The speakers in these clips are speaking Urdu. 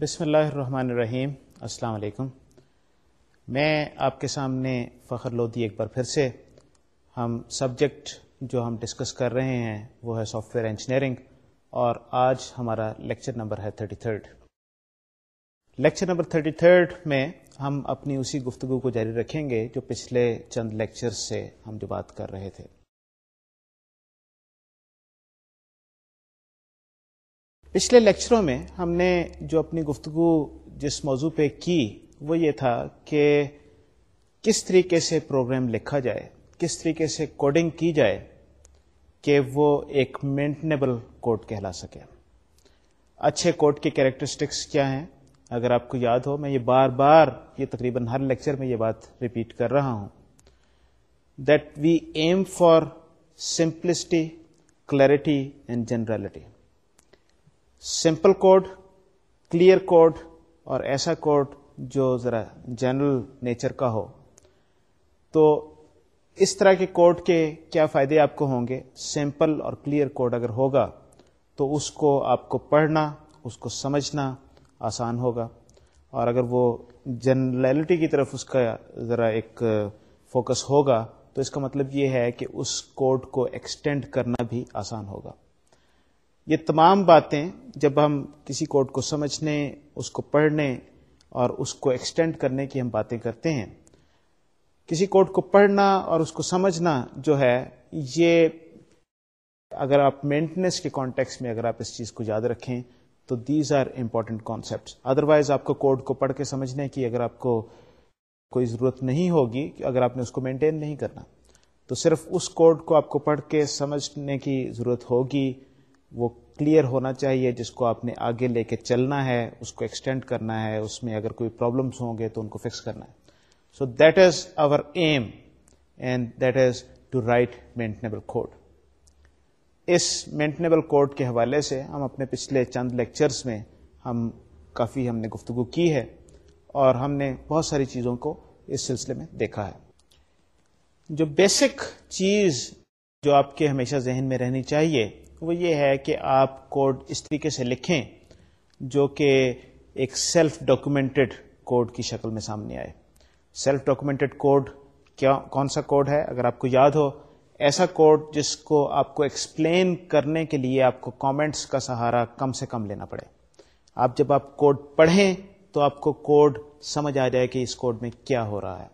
بسم اللہ الرحمن الرحیم السلام علیکم میں آپ کے سامنے فخر لودی ایک بار پھر سے ہم سبجیکٹ جو ہم ڈسکس کر رہے ہیں وہ ہے سافٹ ویئر انجینئرنگ اور آج ہمارا لیکچر نمبر ہے thirty third lecture number thirty third میں ہم اپنی اسی گفتگو کو جاری رکھیں گے جو پچھلے چند لیکچر سے ہم جو بات کر رہے تھے پچھلے لیکچروں میں ہم نے جو اپنی گفتگو جس موضوع پہ کی وہ یہ تھا کہ کس طریقے سے پروگرام لکھا جائے کس طریقے سے کوڈنگ کی جائے کہ وہ ایک مینٹنیبل کوڈ کہلا سکے اچھے کوڈ کے کیریکٹرسٹکس کیا ہیں اگر آپ کو یاد ہو میں یہ بار بار یہ تقریباً ہر لیکچر میں یہ بات ریپیٹ کر رہا ہوں that we aim for simplicity clarity and generality simple code clear code اور ایسا کوڈ جو ذرا جنرل نیچر کا ہو تو اس طرح کے کوڈ کے کیا فائدے آپ کو ہوں گے سمپل اور کلیئر کوڈ اگر ہوگا تو اس کو آپ کو پڑھنا اس کو سمجھنا آسان ہوگا اور اگر وہ جنرلٹی کی طرف اس کا ذرا ایک فوکس ہوگا تو اس کا مطلب یہ ہے کہ اس کوڈ کو ایکسٹینڈ کرنا بھی آسان ہوگا یہ تمام باتیں جب ہم کسی کوڈ کو سمجھنے اس کو پڑھنے اور اس کو ایکسٹینڈ کرنے کی ہم باتیں کرتے ہیں کسی کوڈ کو پڑھنا اور اس کو سمجھنا جو ہے یہ اگر آپ مینٹیننس کے کانٹیکس میں اگر آپ اس چیز کو یاد رکھیں تو these are important concepts otherwise آپ کو کوڈ کو پڑھ کے سمجھنے کی اگر آپ کو کوئی ضرورت نہیں ہوگی اگر آپ نے اس کو مینٹین نہیں کرنا تو صرف اس کوڈ کو آپ کو پڑھ کے سمجھنے کی ضرورت ہوگی وہ کلیئر ہونا چاہیے جس کو آپ نے آگے لے کے چلنا ہے اس کو ایکسٹینڈ کرنا ہے اس میں اگر کوئی پرابلمس ہوں گے تو ان کو فکس کرنا ہے so that is our aim and that is to write maintainable code us maintainable code کے حوالے سے ہم اپنے پچھلے چند لیکچرس میں ہم کافی ہم نے گفتگو کی ہے اور ہم نے بہت ساری چیزوں کو اس سلسلے میں دیکھا ہے جو بیسک چیز جو آپ کے ہمیشہ ذہن میں رہنی چاہیے وہ یہ ہے کہ آپ کوڈ اس طریقے سے لکھیں جو کہ ایک سیلف ڈاکومنٹڈ کوڈ کی شکل میں سامنے آئے سیلف ڈاکومنٹڈ کوڈ کیا کون سا کوڈ ہے اگر آپ کو یاد ہو ایسا کوڈ جس کو آپ کو ایکسپلین کرنے کے لیے آپ کو کامنٹس کا سہارا کم سے کم لینا پڑے آپ جب آپ کوڈ پڑھیں تو آپ کو کوڈ سمجھ آ جائے کہ اس کوڈ میں کیا ہو رہا ہے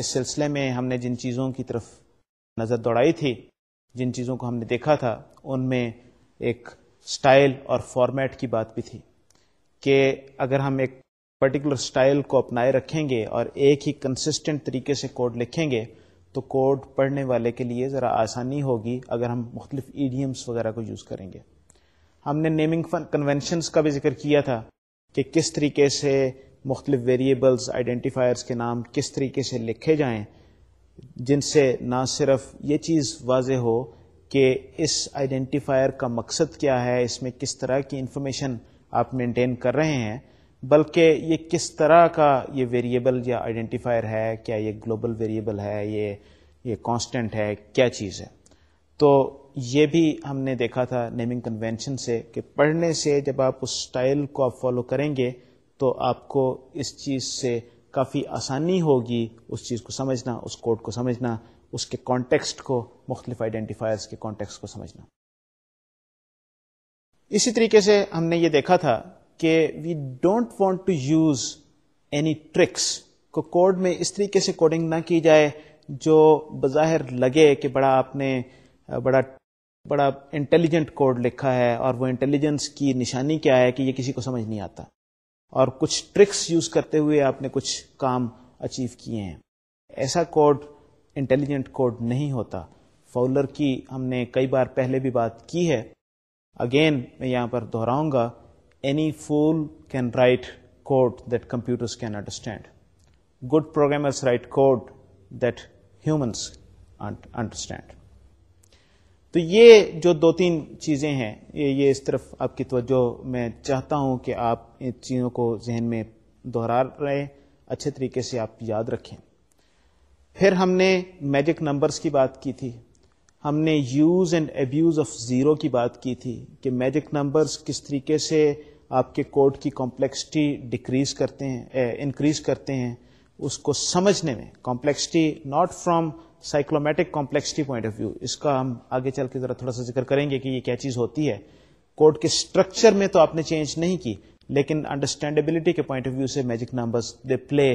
اس سلسلے میں ہم نے جن چیزوں کی طرف نظر دوڑائی تھی جن چیزوں کو ہم نے دیکھا تھا ان میں ایک اسٹائل اور فارمیٹ کی بات بھی تھی کہ اگر ہم ایک پرٹیکولر اسٹائل کو اپنائے رکھیں گے اور ایک ہی کنسسٹنٹ طریقے سے کوڈ لکھیں گے تو کوڈ پڑھنے والے کے لیے ذرا آسانی ہوگی اگر ہم مختلف ایڈیمس وغیرہ کو یوز کریں گے ہم نے نیمنگ کنونشنس کا بھی ذکر کیا تھا کہ کس طریقے سے مختلف ویریبلس آئیڈینٹیفائرس کے نام کس طریقے سے لکھے جائیں جن سے نہ صرف یہ چیز واضح ہو کہ اس آئیڈینٹیفائر کا مقصد کیا ہے اس میں کس طرح کی انفارمیشن آپ مینٹین کر رہے ہیں بلکہ یہ کس طرح کا یہ ویریبل یا آئیڈینٹیفائر ہے کیا یہ گلوبل ویریبل ہے یہ یہ کانسٹنٹ ہے کیا چیز ہے تو یہ بھی ہم نے دیکھا تھا نیمنگ کنونشن سے کہ پڑھنے سے جب آپ اس اسٹائل کو آپ فالو کریں گے تو آپ کو اس چیز سے کافی آسانی ہوگی اس چیز کو سمجھنا اس کوڈ کو سمجھنا اس کے کانٹیکسٹ کو مختلف آئیڈینٹیفائرس کے کانٹیکس کو سمجھنا اسی طریقے سے ہم نے یہ دیکھا تھا کہ we don't want to use any tricks کو کوڈ میں اس طریقے سے کوڈنگ نہ کی جائے جو بظاہر لگے کہ بڑا آپ نے بڑا بڑا انٹیلیجنٹ کوڈ لکھا ہے اور وہ انٹیلیجنس کی نشانی کیا ہے کہ یہ کسی کو سمجھ نہیں آتا اور کچھ ٹرکس یوز کرتے ہوئے آپ نے کچھ کام اچیو کیے ہیں ایسا کوڈ انٹیلیجنٹ کوڈ نہیں ہوتا فولر کی ہم نے کئی بار پہلے بھی بات کی ہے اگین میں یہاں پر دہراؤں گا any fool can write code that computers can understand good programmers write code that humans understand تو یہ جو دو تین چیزیں ہیں یہ یہ اس طرف آپ کی توجہ میں چاہتا ہوں کہ آپ ان چیزوں کو ذہن میں دوہرا رہے اچھے طریقے سے آپ یاد رکھیں پھر ہم نے میجک نمبرس کی بات کی تھی ہم نے use and abuse of zero کی بات کی تھی کہ میجک نمبرس کس طریقے سے آپ کے کوڈ کی کمپلیکسٹی ڈکریز کرتے ہیں انکریز کرتے ہیں اس کو سمجھنے میں complexity not from cyclomatic complexity point of view اس کا ہم آگے چل کے ذرا تھوڑا سا ذکر کریں گے کہ یہ کیا چیز ہوتی ہے کوڈ کے اسٹرکچر میں تو آپ نے چینج نہیں کی لیکن انڈرسٹینڈیبلٹی کے پوائنٹ آف ویو سے magic they play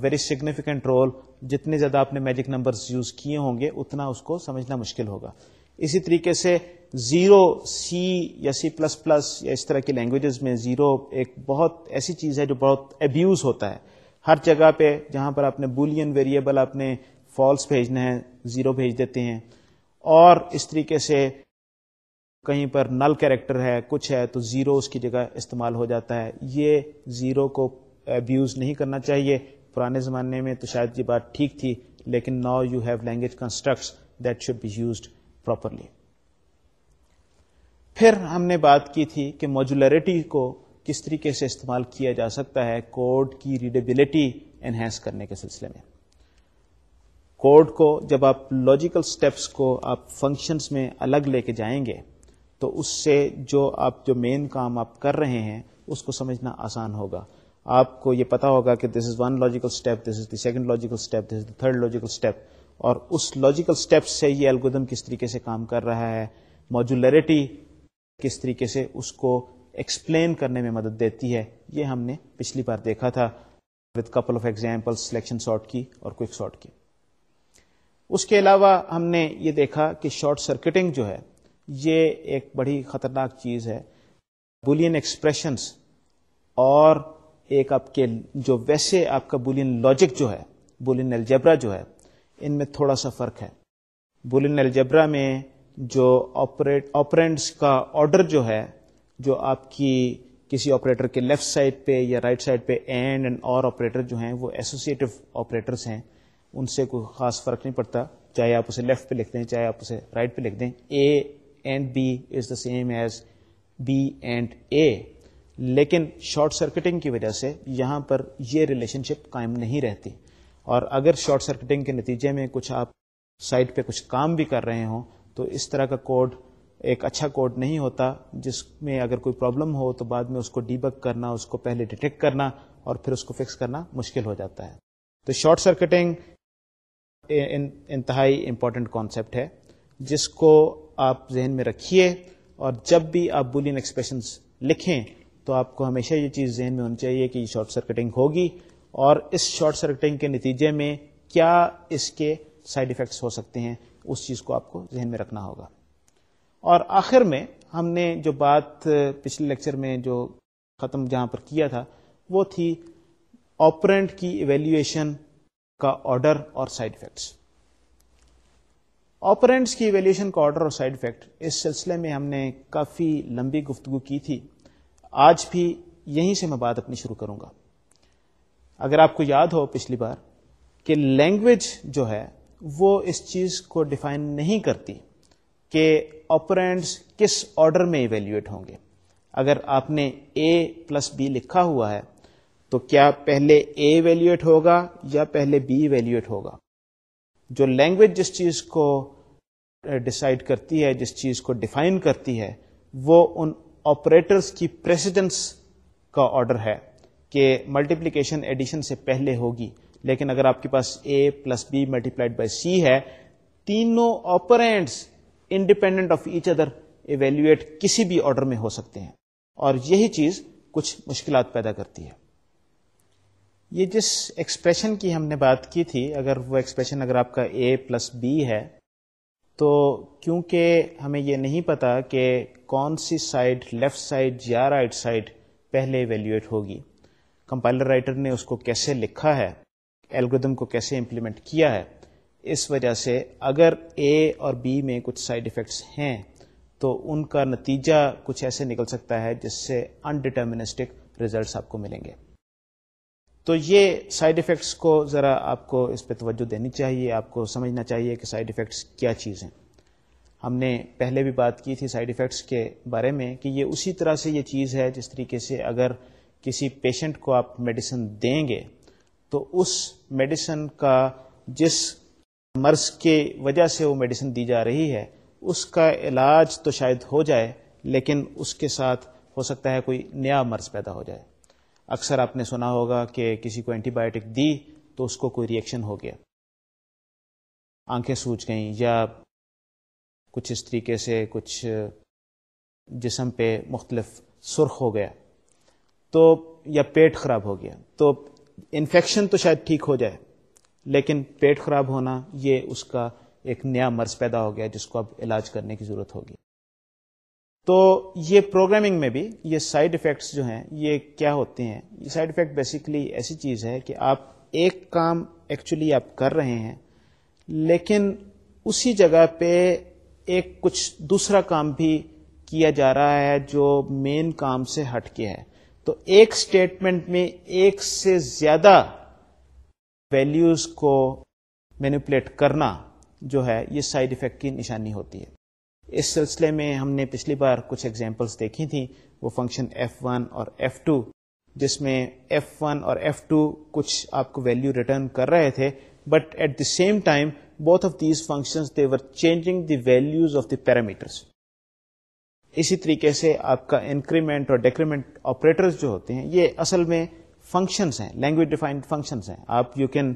very significant role جتنے زیادہ آپ نے میجک یوز کیے ہوں گے اتنا اس کو سمجھنا مشکل ہوگا اسی طریقے سے زیرو سی یا سی پلس پلس یا اس طرح کی لینگویجز میں زیرو ایک بہت ایسی چیز ہے جو بہت ابیوز ہوتا ہے ہر جگہ پہ جہاں پر آپ نے بولین ویریبل آپ نے فالس بھیجنا ہے زیرو بھیج دیتے ہیں اور اس طریقے سے کہیں پر نل کیریکٹر ہے کچھ ہے تو زیرو اس کی جگہ استعمال ہو جاتا ہے یہ زیرو کو ابیوز نہیں کرنا چاہیے پرانے زمانے میں تو شاید یہ بات ٹھیک تھی لیکن now you have language constructs that should be used properly پھر ہم نے بات کی تھی کہ موجولیرٹی کو کس طریقے سے استعمال کیا جا سکتا ہے کوڈ کی ریڈیبلٹی انہینس کرنے کے سلسلے میں کوڈ کو جب آپ لاجیکل سٹیپس کو آپ فنکشنز میں الگ لے کے جائیں گے تو اس سے جو آپ جو مین کام آپ کر رہے ہیں اس کو سمجھنا آسان ہوگا آپ کو یہ پتا ہوگا کہ this is one logical step this is the second logical step this is the third logical step اور اس لاجیکل اسٹیپ سے یہ الگودم کس طریقے سے کام کر رہا ہے موجولیرٹی کس طریقے سے اس کو ایکسپلین کرنے میں مدد دیتی ہے یہ ہم نے پچھلی بار دیکھا تھا with couple of example selection sort کی اور کوک شارٹ کی اس کے علاوہ ہم نے یہ دیکھا کہ شارٹ سرکٹنگ جو ہے یہ ایک بڑی خطرناک چیز ہے بولین ایکسپریشنس اور ایک آپ کے جو ویسے آپ کا بولین لاجک جو ہے بولین الجبرا جو ہے ان میں تھوڑا سا فرق ہے بولین الجبرا میں جو آپریٹ آپرینٹس کا آڈر جو ہے جو آپ کی کسی آپریٹر کے لیفٹ سائڈ پہ یا رائٹ سائڈ پہ اینڈ اینڈ اور آپریٹر جو ہیں وہ ایسوسیٹو آپریٹرس ہیں ان سے کوئی خاص فرق نہیں پڑتا چاہے آپ اسے لیفٹ پہ لکھ دیں چاہے آپ اسے رائٹ پہ لکھ دیں A and B is the same as B and A لیکن شارٹ سرکٹنگ کی وجہ سے یہاں پر یہ ریلیشن شپ قائم نہیں رہتی اور اگر شارٹ سرکٹنگ کے نتیجے میں کچھ آپ سائٹ پہ کچھ کام بھی کر رہے ہوں تو اس طرح کا کوڈ ایک اچھا کوڈ نہیں ہوتا جس میں اگر کوئی پرابلم ہو تو بعد میں اس کو ڈیبک کرنا اس کو پہلے ڈیٹیکٹ کرنا اور پھر اس کو فکس کرنا مشکل ہو جاتا ہے تو شارٹ سرکٹنگ انتہائی امپورٹنٹ کانسیپٹ ہے جس کو آپ ذہن میں رکھیے اور جب بھی آپ بولین ایکسپریشنس لکھیں تو آپ کو ہمیشہ یہ چیز ذہن میں ہونی چاہیے کہ یہ شارٹ سرکٹنگ ہوگی اور اس شارٹ سرکٹنگ کے نتیجے میں کیا اس کے سائڈ افیکٹس ہو سکتے ہیں اس چیز کو آپ کو ذہن میں رکھنا ہوگا اور آخر میں ہم نے جو بات پچھلے لیکچر میں جو ختم جہاں پر کیا تھا وہ تھی آپرینٹ کی ایویلیویشن کا آرڈر اور سائڈ افیکٹس آپرینٹس کی ویلیشن کا آرڈر اور سائڈ افیکٹ اس سلسلے میں ہم نے کافی لمبی گفتگو کی تھی آج بھی یہیں سے میں بات اپنی شروع کروں گا اگر آپ کو یاد ہو پچھلی بار کہ لینگویج جو ہے وہ اس چیز کو ڈیفائن نہیں کرتی کہ آپرینٹس کس آرڈر میں ایویلیویٹ ہوں گے اگر آپ نے اے پلس بی لکھا ہوا ہے تو کیا پہلے اے ویلیوٹ ہوگا یا پہلے بی ویلیوٹ ہوگا جو لینگویج جس چیز کو ڈسائڈ کرتی ہے جس چیز کو ڈیفائن کرتی ہے وہ ان آپریٹرس کی پریسیڈنس کا آرڈر ہے کہ ملٹیپلیکیشن ایڈیشن سے پہلے ہوگی لیکن اگر آپ کے پاس A plus B multiplied by C ہے تینوں operands independent of each other evaluate کسی بھی آرڈر میں ہو سکتے ہیں اور یہی چیز کچھ مشکلات پیدا کرتی ہے یہ جس ایکسپریشن کی ہم نے بات کی تھی اگر وہ ایکسپریشن اگر آپ کا اے پلس بی ہے تو کیونکہ ہمیں یہ نہیں پتا کہ کون سی سائڈ لیفٹ سائڈ یا رائٹ سائڈ پہلے ایویلیویٹ ہوگی کمپائلر رائٹر نے اس کو کیسے لکھا ہے ایلگم کو کیسے امپلیمنٹ کیا ہے اس وجہ سے اگر اے اور بی میں کچھ سائڈ افیکٹس ہیں تو ان کا نتیجہ کچھ ایسے نکل سکتا ہے جس سے انڈیٹرمنسٹک ریزلٹس آپ کو ملیں گے تو یہ سائیڈ افیکٹس کو ذرا آپ کو اس پہ توجہ دینی چاہیے آپ کو سمجھنا چاہیے کہ سائڈ افیکٹس کیا چیز ہیں ہم نے پہلے بھی بات کی تھی سائڈ افیکٹس کے بارے میں کہ یہ اسی طرح سے یہ چیز ہے جس طریقے سے اگر کسی پیشنٹ کو آپ میڈیسن دیں گے تو اس میڈیسن کا جس مرض کے وجہ سے وہ میڈیسن دی جا رہی ہے اس کا علاج تو شاید ہو جائے لیکن اس کے ساتھ ہو سکتا ہے کوئی نیا مرض پیدا ہو جائے اکثر آپ نے سنا ہوگا کہ کسی کو اینٹی بایوٹک دی تو اس کو کوئی ریئیکشن ہو گیا آنکھیں سوج گئیں یا کچھ اس طریقے سے کچھ جسم پہ مختلف سرخ ہو گیا تو یا پیٹ خراب ہو گیا تو انفیکشن تو شاید ٹھیک ہو جائے لیکن پیٹ خراب ہونا یہ اس کا ایک نیا مرض پیدا ہو گیا جس کو اب علاج کرنے کی ضرورت ہوگی تو یہ پروگرامنگ میں بھی یہ سائڈ افیکٹس جو ہیں یہ کیا ہوتے ہیں یہ سائڈ افیکٹ بیسیکلی ایسی چیز ہے کہ آپ ایک کام ایکچولی آپ کر رہے ہیں لیکن اسی جگہ پہ ایک کچھ دوسرا کام بھی کیا جا رہا ہے جو مین کام سے ہٹ کے ہے تو ایک اسٹیٹمنٹ میں ایک سے زیادہ ویلیوز کو مینپولیٹ کرنا جو ہے یہ سائڈ افیکٹ کی نشانی ہوتی ہے اس سلسلے میں ہم نے پچھلی بار کچھ ایگزامپلس دیکھی تھیں وہ فنکشن ایف ون اور ایف ٹو جس میں ایف ون اور ایف ٹو کچھ آپ کو ویلیو ریٹرن کر رہے تھے but at the same time both of these function were changing the values of the parameters اسی طریقے سے آپ کا انکریمنٹ اور ڈیکریمنٹ آپریٹر جو ہوتے ہیں یہ اصل میں فنکشنس ہیں لینگویج ڈیفائنڈ فنکشنس ہیں آپ you can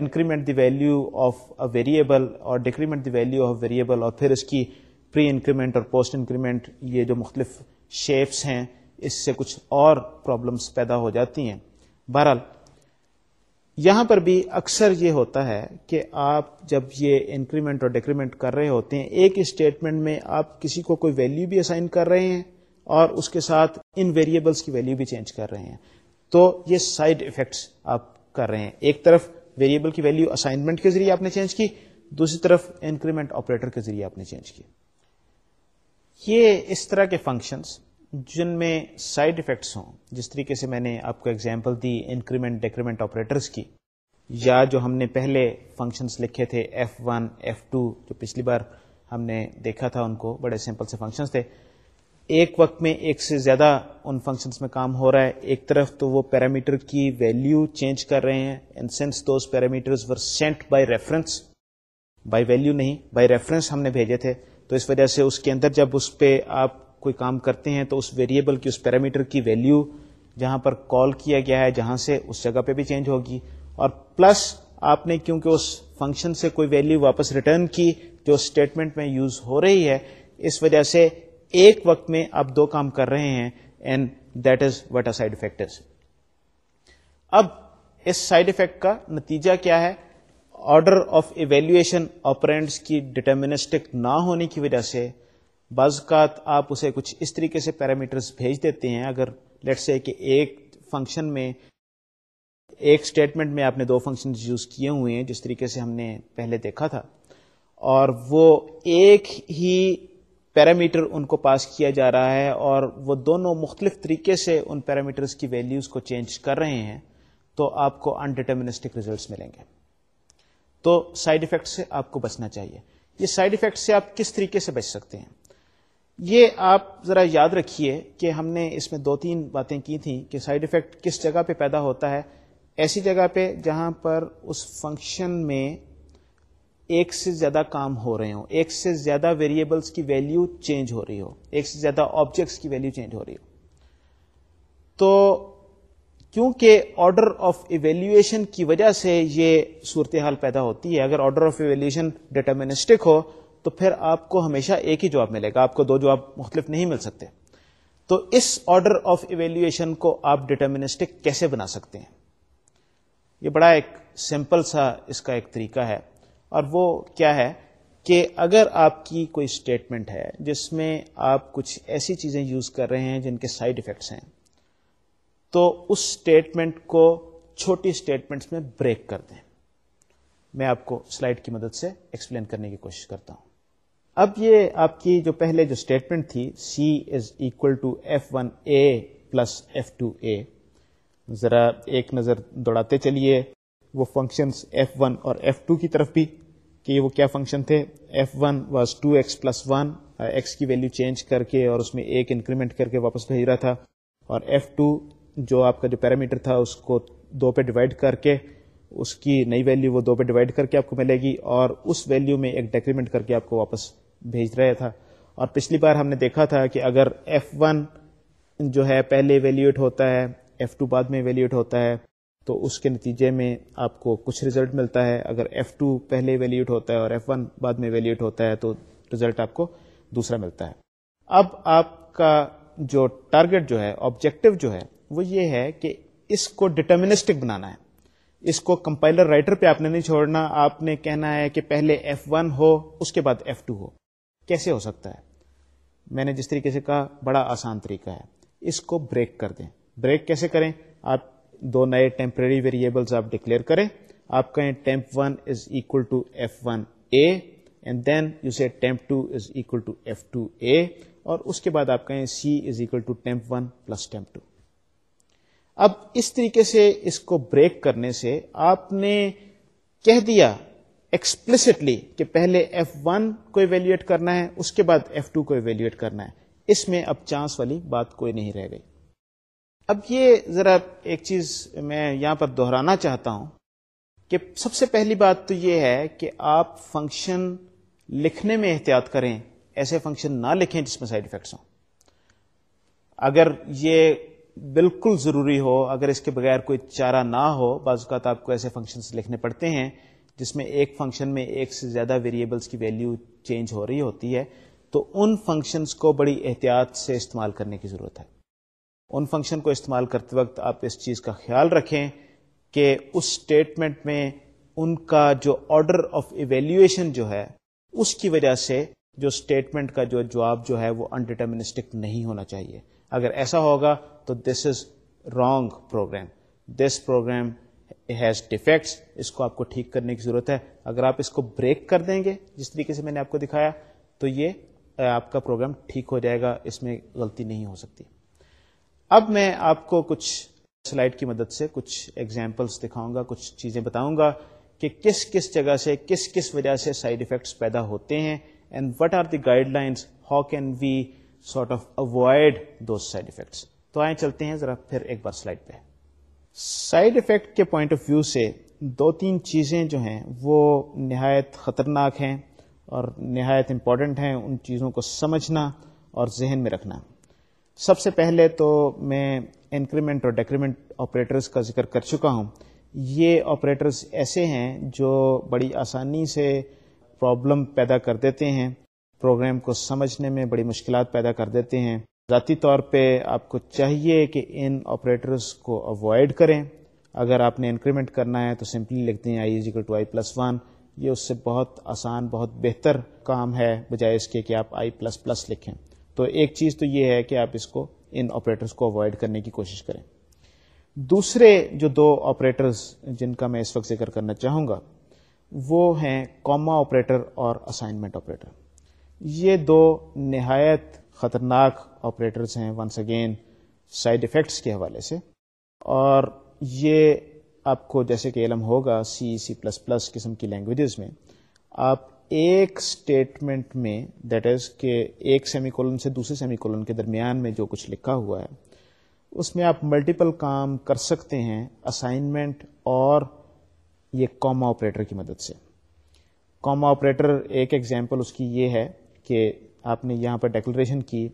increment the value of a variable اور decrement the value of variable اور پھر اس کی پری انکریمنٹ اور پوسٹ انکریمنٹ یہ جو مختلف شیپس ہیں اس سے کچھ اور پرابلمس پیدا ہو جاتی ہیں بہرحال یہاں پر بھی اکثر یہ ہوتا ہے کہ آپ جب یہ انکریمنٹ اور ڈیکریمنٹ کر رہے ہوتے ہیں ایک اسٹیٹمنٹ میں آپ کسی کو کوئی ویلو بھی اسائن کر رہے ہیں اور اس کے ساتھ ان ویریبلس کی ویلو بھی چینج کر رہے ہیں تو یہ سائڈ افیکٹس آپ کر رہے ہیں ایک طرف ویریبل کی ویلو اسائنمنٹ کے ذریعے آپ نے چینج کی دوسری طرف انکریمنٹ آپریٹر کے ذریعے آپ نے چینج کی یہ اس طرح کے فنکشنس جن میں سائڈ افیکٹس ہوں جس طریقے سے میں نے آپ کو ایگزامپل دی انکریمنٹ ڈیکریمنٹ آپریٹرس کی یا جو ہم نے پہلے فنکشنس لکھے تھے ایف ون ایف ٹو جو پچھلی بار ہم نے دیکھا تھا ان کو بڑے سمپل سے فنکشنس تھے ایک وقت میں ایک سے زیادہ ان فنکشنس میں کام ہو رہا ہے ایک طرف تو وہ پیرامیٹر کی ویلیو چینج کر رہے ہیں in sense those parameters were sent by reference by value نہیں بائی ریفرنس ہم نے بھیجے تھے تو اس وجہ سے اس کے اندر جب اس پہ آپ کوئی کام کرتے ہیں تو اس ویریبل کی اس پیرامیٹر کی ویلیو جہاں پر کال کیا گیا ہے جہاں سے اس جگہ پہ بھی چینج ہوگی اور پلس آپ نے کیونکہ اس فنکشن سے کوئی ویلیو واپس ریٹرن کی جو اسٹیٹمنٹ میں یوز ہو رہی ہے اس وجہ سے ایک وقت میں آپ دو کام کر رہے ہیں and that is what a side effect اب اس سائڈ افیکٹ کا نتیجہ کیا ہے آرڈر آف ایویلویشن آپرینٹس کی ڈٹرمنسٹک نہ ہونے کی وجہ سے بعض اوقات آپ اسے کچھ اس طریقے سے پیرامیٹرز بھیج دیتے ہیں اگر لیٹ سے کہ ایک فنکشن میں ایک اسٹیٹمنٹ میں آپ نے دو فنکشن یوز کیے ہوئے ہیں جس طریقے سے ہم نے پہلے دیکھا تھا اور وہ ایک ہی پیرامیٹر ان کو پاس کیا جا رہا ہے اور وہ دونوں مختلف طریقے سے ان پیرامیٹرس کی ویلیوز کو چینج کر رہے ہیں تو آپ کو انڈیٹرمنسٹک ریزلٹس ملیں گے تو سائڈ افیکٹ سے آپ کو بچنا چاہیے یہ سائڈ افیکٹ سے آپ کس طریقے سے بچ سکتے ہیں یہ آپ ذرا یاد رکھیے کہ ہم نے اس میں دو تین باتیں کی تھیں کہ سائڈ افیکٹ کس جگہ پہ پیدا ہوتا ہے ایسی جگہ پہ جہاں پر اس فنکشن میں ایک سے زیادہ کام ہو رہے ہوں ایک سے زیادہ ویریبلس کی ویلیو چینج ہو رہی ہو ایک سے زیادہ آبجیکٹس کی ویلیو چینج ہو رہی ہو تو کیونکہ آرڈر آف ایویلویشن کی وجہ سے یہ صورتحال پیدا ہوتی ہے اگر آرڈر آف ایویلویشن ڈیٹرمنسٹک ہو تو پھر آپ کو ہمیشہ ایک ہی جواب ملے گا آپ کو دو جواب مختلف نہیں مل سکتے تو اس آرڈر آف ایویلویشن کو آپ ڈیٹرمنسٹک کیسے بنا سکتے ہیں یہ بڑا ایک سمپل سا اس کا ایک طریقہ ہے اور وہ کیا ہے کہ اگر آپ کی کوئی اسٹیٹمنٹ ہے جس میں آپ کچھ ایسی چیزیں یوز کر رہے ہیں جن کے سائڈ افیکٹس ہیں تو اس اسٹیٹمنٹ کو چھوٹی اسٹیٹمنٹس میں بریک کر دیں میں آپ کو سلائڈ کی مدد سے ایکسپلین کرنے کی کوشش کرتا ہوں اب یہ آپ کی جو پہلے جو اسٹیٹمنٹ تھی C is equal to F one A plus F two A ذرا ایک نظر دوڑاتے چلیے وہ فنکشنس ایف ون اور ایف ٹو کی طرف بھی کہ وہ کیا فنکشن تھے F one was two X plus one X کی ویلو چینج کر کے اور اس میں ایک انکریمنٹ کر کے واپس بھیج رہا تھا اور ایف ٹو جو آپ کا جو پیرامیٹر تھا اس کو دو پہ ڈیوائڈ کر کے اس کی نئی ویلو وہ دو پہ ڈیوائڈ کر کے آپ کو ملے گی اور اس ویلو میں ایک ڈیکریمنٹ کر کے آپ کو واپس بھیج رہا تھا اور پچھلی بار ہم نے دیکھا تھا کہ اگر ایف ون جو ہے پہلے ویلویٹ ہوتا ہے ایف ٹو بعد میں ویلویٹ ہوتا ہے تو اس کے نتیجے میں آپ کو کچھ ریزلٹ ملتا ہے اگر ایف ٹو پہلے ویلیوٹ ہوتا ہے اور ایف ون بعد میں ویلیوٹ ہوتا ہے تو ریزلٹ آپ کو دوسرا ملتا ہے اب آپ کا جو ٹارگیٹ جو ہے آبجیکٹو جو ہے وہ یہ ہے کہ اس کو ڈٹرمنسٹک بنانا ہے اس کو کمپائلر رائٹر پہ آپ نے نہیں چھوڑنا آپ نے کہنا ہے کہ پہلے ایف ون ہو اس کے بعد ایف ٹو ہو کیسے ہو سکتا ہے میں نے جس طریقے سے کہا بڑا آسان طریقہ ہے اس کو بریک کر دیں بریک کیسے کریں آپ دو نئے ٹیمپرری ویریبلس آپ ڈکلیئر کریں آپ کہیں temp one is equal to F one A and then you see temp two is equal to two F A اور اس کے بعد آپ کہیں C is equal to temp one plus temp two اب اس طریقے سے اس کو بریک کرنے سے آپ نے کہہ دیا ایکسپلسٹلی کہ پہلے ایف ون کو ایویلویٹ کرنا ہے اس کے بعد ایف ٹو کو ایویلویٹ کرنا ہے اس میں اب چانس والی بات کوئی نہیں رہ گئی اب یہ ذرا ایک چیز میں یہاں پر دہرانا چاہتا ہوں کہ سب سے پہلی بات تو یہ ہے کہ آپ فنکشن لکھنے میں احتیاط کریں ایسے فنکشن نہ لکھیں جس میں سائڈ افیکٹس ہوں اگر یہ بالکل ضروری ہو اگر اس کے بغیر کوئی چارہ نہ ہو بعض اوقات آپ کو ایسے فنکشنس لکھنے پڑتے ہیں جس میں ایک فنکشن میں ایک سے زیادہ ویریبلس کی ویلیو چینج ہو رہی ہوتی ہے تو ان فنکشنس کو بڑی احتیاط سے استعمال کرنے کی ضرورت ہے ان فنکشن کو استعمال کرتے وقت آپ اس چیز کا خیال رکھیں کہ اس اسٹیٹمنٹ میں ان کا جو آرڈر آف ایویلویشن جو ہے اس کی وجہ سے جو اسٹیٹمنٹ کا جو جواب جو ہے وہ انڈیٹرمنسٹک نہیں ہونا چاہیے اگر ایسا ہوگا تو this is wrong program this program has defects اس کو آپ کو ٹھیک کرنے کی ضرورت ہے اگر آپ اس کو بریک کر دیں گے جس طریقے سے میں نے آپ کو دکھایا تو یہ آپ کا پروگرام ٹھیک ہو جائے گا اس میں غلطی نہیں ہو سکتی اب میں آپ کو کچھ سلائڈ کی مدد سے کچھ ایگزامپلس دکھاؤں گا کچھ چیزیں بتاؤں گا کہ کس کس جگہ سے کس کس وجہ سے سائڈ افیکٹس پیدا ہوتے ہیں and what are the guidelines how can we sort of avoid the side effects تو آئیں چلتے ہیں ذرا پھر ایک بار سلائڈ پہ سائڈ افیکٹ کے پوائنٹ آف ویو سے دو تین چیزیں جو ہیں وہ نہایت خطرناک ہیں اور نہایت امپورٹنٹ ہیں ان چیزوں کو سمجھنا اور ذہن میں رکھنا سب سے پہلے تو میں انکریمنٹ اور ڈیکریمنٹ آپریٹرس کا ذکر کر چکا ہوں یہ آپریٹرس ایسے ہیں جو بڑی آسانی سے پرابلم پیدا کر دیتے ہیں پروگرام کو سمجھنے میں بڑی مشکلات پیدا کر دیتے ہیں ذاتی طور پہ آپ کو چاہیے کہ ان آپریٹرس کو اوائڈ کریں اگر آپ نے انکریمنٹ کرنا ہے تو سمپلی لکھ دیں I equal to I plus one یہ اس سے بہت آسان بہت بہتر کام ہے بجائے اس کے کہ آپ آئی پلس پلس لکھیں تو ایک چیز تو یہ ہے کہ آپ اس کو ان آپریٹرس کو اوائڈ کرنے کی کوشش کریں دوسرے جو دو آپریٹرز جن کا میں اس وقت ذکر کرنا چاہوں گا وہ ہیں کاما آپریٹر اور اسائنمنٹ آپریٹر یہ دو نہایت خطرناک آپریٹرز ہیں ونس اگین سائڈ افیکٹس کے حوالے سے اور یہ آپ کو جیسے کہ علم ہوگا سی سی پلس پلس قسم کی لینگویجز میں آپ ایک اسٹیٹمنٹ میں دیٹ از کہ ایک سیمی کولن سے دوسرے سیمی کولن کے درمیان میں جو کچھ لکھا ہوا ہے اس میں آپ ملٹیپل کام کر سکتے ہیں اسائنمنٹ اور یہ آپریٹر کی مدد سے کاما آپریٹر ایک ایگزامپل اس کی یہ ہے کہ آپ نے یہاں پر ڈیکلریشن کی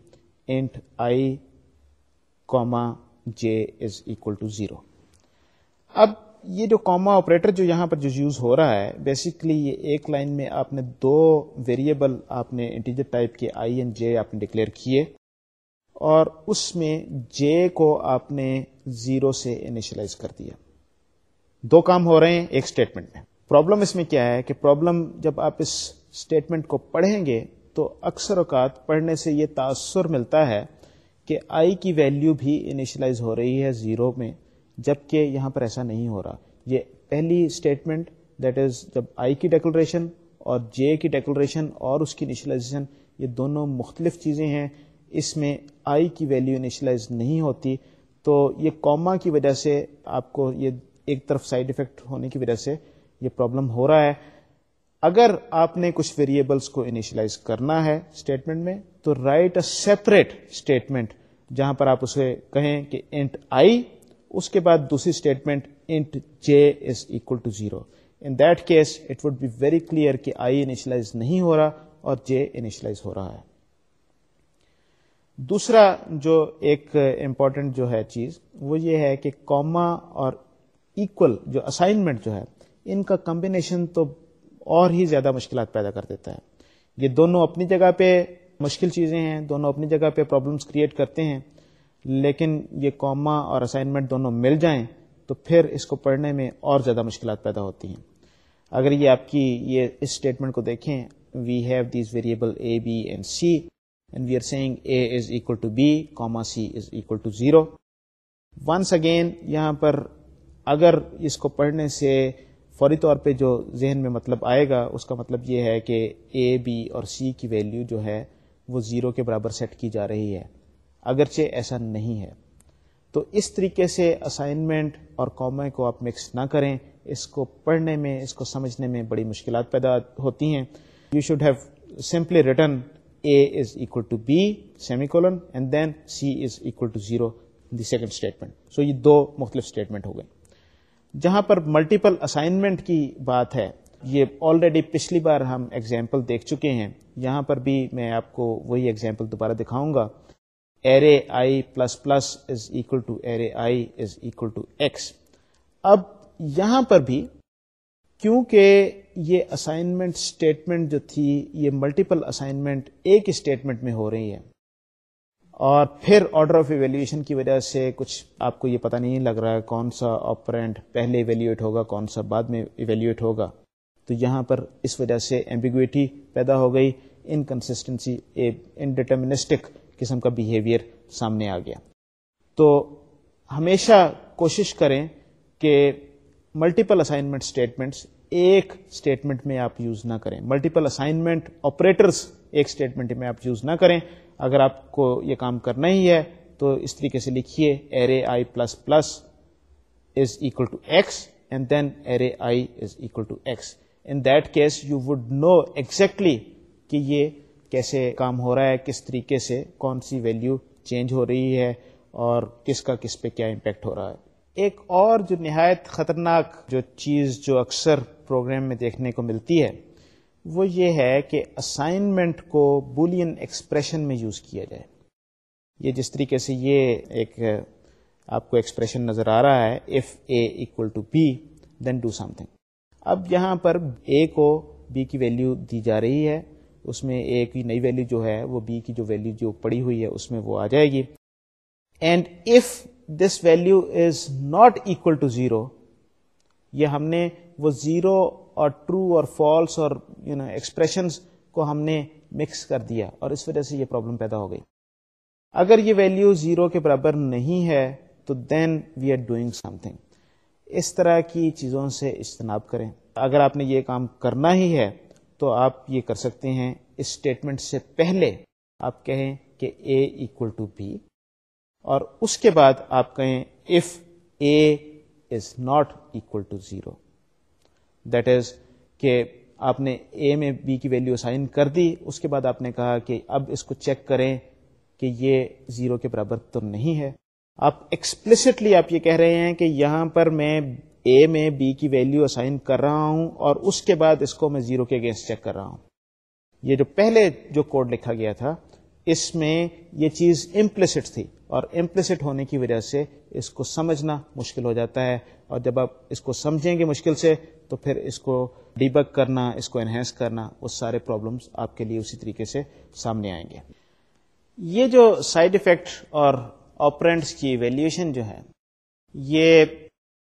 int I comma J is equal to zero اب یہ جو کاما آپریٹر جو یہاں پر جو یوز ہو رہا ہے بیسکلی یہ ایک لائن میں آپ نے دو ویریبل آپ نے انٹیجر ٹائپ کے آئی اینڈ جے آپ نے ڈکلیئر کیے اور اس میں جے کو آپ نے زیرو سے انیشلائز کر دیا دو کام ہو رہے ہیں ایک اسٹیٹمنٹ میں پرابلم اس میں کیا ہے کہ پرابلم جب آپ اس اسٹیٹمنٹ کو پڑھیں گے تو اکثر اوقات پڑھنے سے یہ تاثر ملتا ہے کہ آئی کی ویلیو بھی انیشلائز ہو رہی ہے زیرو میں جبکہ یہاں پر ایسا نہیں ہو رہا یہ پہلی اسٹیٹمنٹ دیٹ از جب آئی کی ڈیکلریشن اور جے کی ڈیکلریشن اور اس کی انیشلائزیشن یہ دونوں مختلف چیزیں ہیں اس میں آئی کی ویلیو انیشلائز نہیں ہوتی تو یہ کوما کی وجہ سے آپ کو یہ ایک طرف سائڈ افیکٹ ہونے کی وجہ سے یہ پرابلم ہو رہا ہے اگر آپ نے کچھ ویریبلس کو انیشلائز کرنا ہے اسٹیٹمنٹ میں تو رائٹ اے سیپریٹ اسٹیٹمنٹ جہاں پر آپ اسے کہیں کہ انٹ آئی اس کے بعد دوسری statement int J is equal to zero in that case it would be very clear کہ آئی انیشلائز نہیں ہو رہا اور جے انیشلائز ہو رہا ہے دوسرا جو ایک امپورٹنٹ جو ہے چیز وہ یہ ہے کہ کوما اور ایکول جو اسائنمنٹ جو ہے ان کا کمبینیشن تو اور ہی زیادہ مشکلات پیدا کر دیتا ہے یہ دونوں اپنی جگہ پہ مشکل چیزیں ہیں دونوں اپنی جگہ پہ پرابلمس کریٹ کرتے ہیں لیکن یہ کوما اور اسائنمنٹ دونوں مل جائیں تو پھر اس کو پڑھنے میں اور زیادہ مشکلات پیدا ہوتی ہیں اگر یہ آپ کی یہ اس اسٹیٹمنٹ کو دیکھیں we have these variable A B and C and we are seeing A is equal to B comma C is equal to zero once again یہاں پر اگر اس کو پڑھنے سے فوری طور پہ جو ذہن میں مطلب آئے گا اس کا مطلب یہ ہے کہ اے بی اور سی کی ویلیو جو ہے وہ زیرو کے برابر سیٹ کی جا رہی ہے اگرچہ ایسا نہیں ہے تو اس طریقے سے اسائنمنٹ اور قومے کو آپ مکس نہ کریں اس کو پڑھنے میں اس کو سمجھنے میں بڑی مشکلات پیدا ہوتی ہیں you should have simply return A is equal to B semicolon and then C is equal to zero the second statement so یہ دو مختلف اسٹیٹمنٹ ہو گئے جہاں پر ملٹیپل اسائنمنٹ کی بات ہے یہ آلریڈی پچھلی بار ہم ایگزامپل دیکھ چکے ہیں یہاں پر بھی میں آپ کو وہی ایگزامپل دوبارہ دکھاؤں گا array I plus plus is is equal equal to to array I X اب یہاں پر بھی کیونکہ یہ اسائنمنٹ اسٹیٹمنٹ جو تھی یہ ملٹیپل اسائنمنٹ ایک اسٹیٹمنٹ میں ہو رہی ہے اور پھر آرڈر آف ایویلیویشن کی وجہ سے کچھ آپ کو یہ پتہ نہیں لگ رہا ہے کون سا آپرینٹ پہلے ایویلیویٹ ہوگا کون سا بعد میں ایویلیویٹ ہوگا تو یہاں پر اس وجہ سے ایمبیگوٹی پیدا ہو گئی انکنسٹنسی انڈیٹرمنسٹک قسم کا بیہیویئر سامنے آ گیا تو ہمیشہ کوشش کریں کہ ملٹیپل اسائنمنٹ اسٹیٹمنٹس ایک اسٹیٹمنٹ میں آپ یوز نہ کریں ملٹیپل اسائنمنٹ آپریٹرس ایک اسٹیٹمنٹ میں آپ یوز نہ کریں اگر آپ کو یہ کام کرنا ہی ہے تو اس طریقے سے لکھیے array I plus plus is equal to X and then array I is equal to X in that case you would know exactly کہ یہ کیسے کام ہو رہا ہے کس طریقے سے کون سی ویلیو چینج ہو رہی ہے اور کس کا کس پہ کیا امپیکٹ ہو رہا ہے ایک اور جو نہایت خطرناک جو چیز جو اکثر پروگرام میں دیکھنے کو ملتی ہے وہ یہ ہے کہ اسائنمنٹ کو بولین ایکسپریشن میں یوز کیا جائے یہ جس طریقے سے یہ ایک آپ کو ایکسپریشن نظر آ رہا ہے if A equal to B then do something اب یہاں پر اے کو بی کی ویلیو دی جا رہی ہے اس میں اے کی نئی ویلو جو ہے وہ بی کی جو ویلو جو پڑی ہوئی ہے اس میں وہ آ جائے گی and if this value is not equal to zero یہ ہم نے وہ زیرو اور ٹرو اور فالس اور یو نو ایکسپریشنس کو ہم نے مکس کر دیا اور اس وجہ سے یہ پرابلم پیدا ہو گئی اگر یہ ویلو زیرو کے برابر نہیں ہے تو then we are doing something اس طرح کی چیزوں سے اجتناب کریں اگر آپ نے یہ کام کرنا ہی ہے تو آپ یہ کر سکتے ہیں اس اسٹیٹمنٹ سے پہلے آپ کہیں کہ اے ایکل ٹو بی اور اس کے بعد آپ کہیں if A is not equal to zero that is کہ آپ نے اے میں بی کی ویلیو سائن کر دی اس کے بعد آپ نے کہا کہ اب اس کو چیک کریں کہ یہ زیرو کے برابر تو نہیں ہے آپ ایکسپلسٹلی آپ یہ کہہ رہے ہیں کہ یہاں پر میں اے میں بی کی ویلیو اسائن کر رہا ہوں اور اس کے بعد اس کو میں زیرو کے اگینسٹ چیک کر رہا ہوں یہ جو پہلے جو کوڈ لکھا گیا تھا اس میں یہ چیز امپلسٹ تھی اور امپلسٹ ہونے کی وجہ سے اس کو سمجھنا مشکل ہو جاتا ہے اور جب آپ اس کو سمجھیں گے مشکل سے تو پھر اس کو ڈیبک کرنا اس کو انہینس کرنا وہ سارے پرابلمس آپ کے لیے اسی طریقے سے سامنے آئیں گے یہ جو سائڈ افیکٹ اور آپرینٹس کی ویلیویشن جو ہے یہ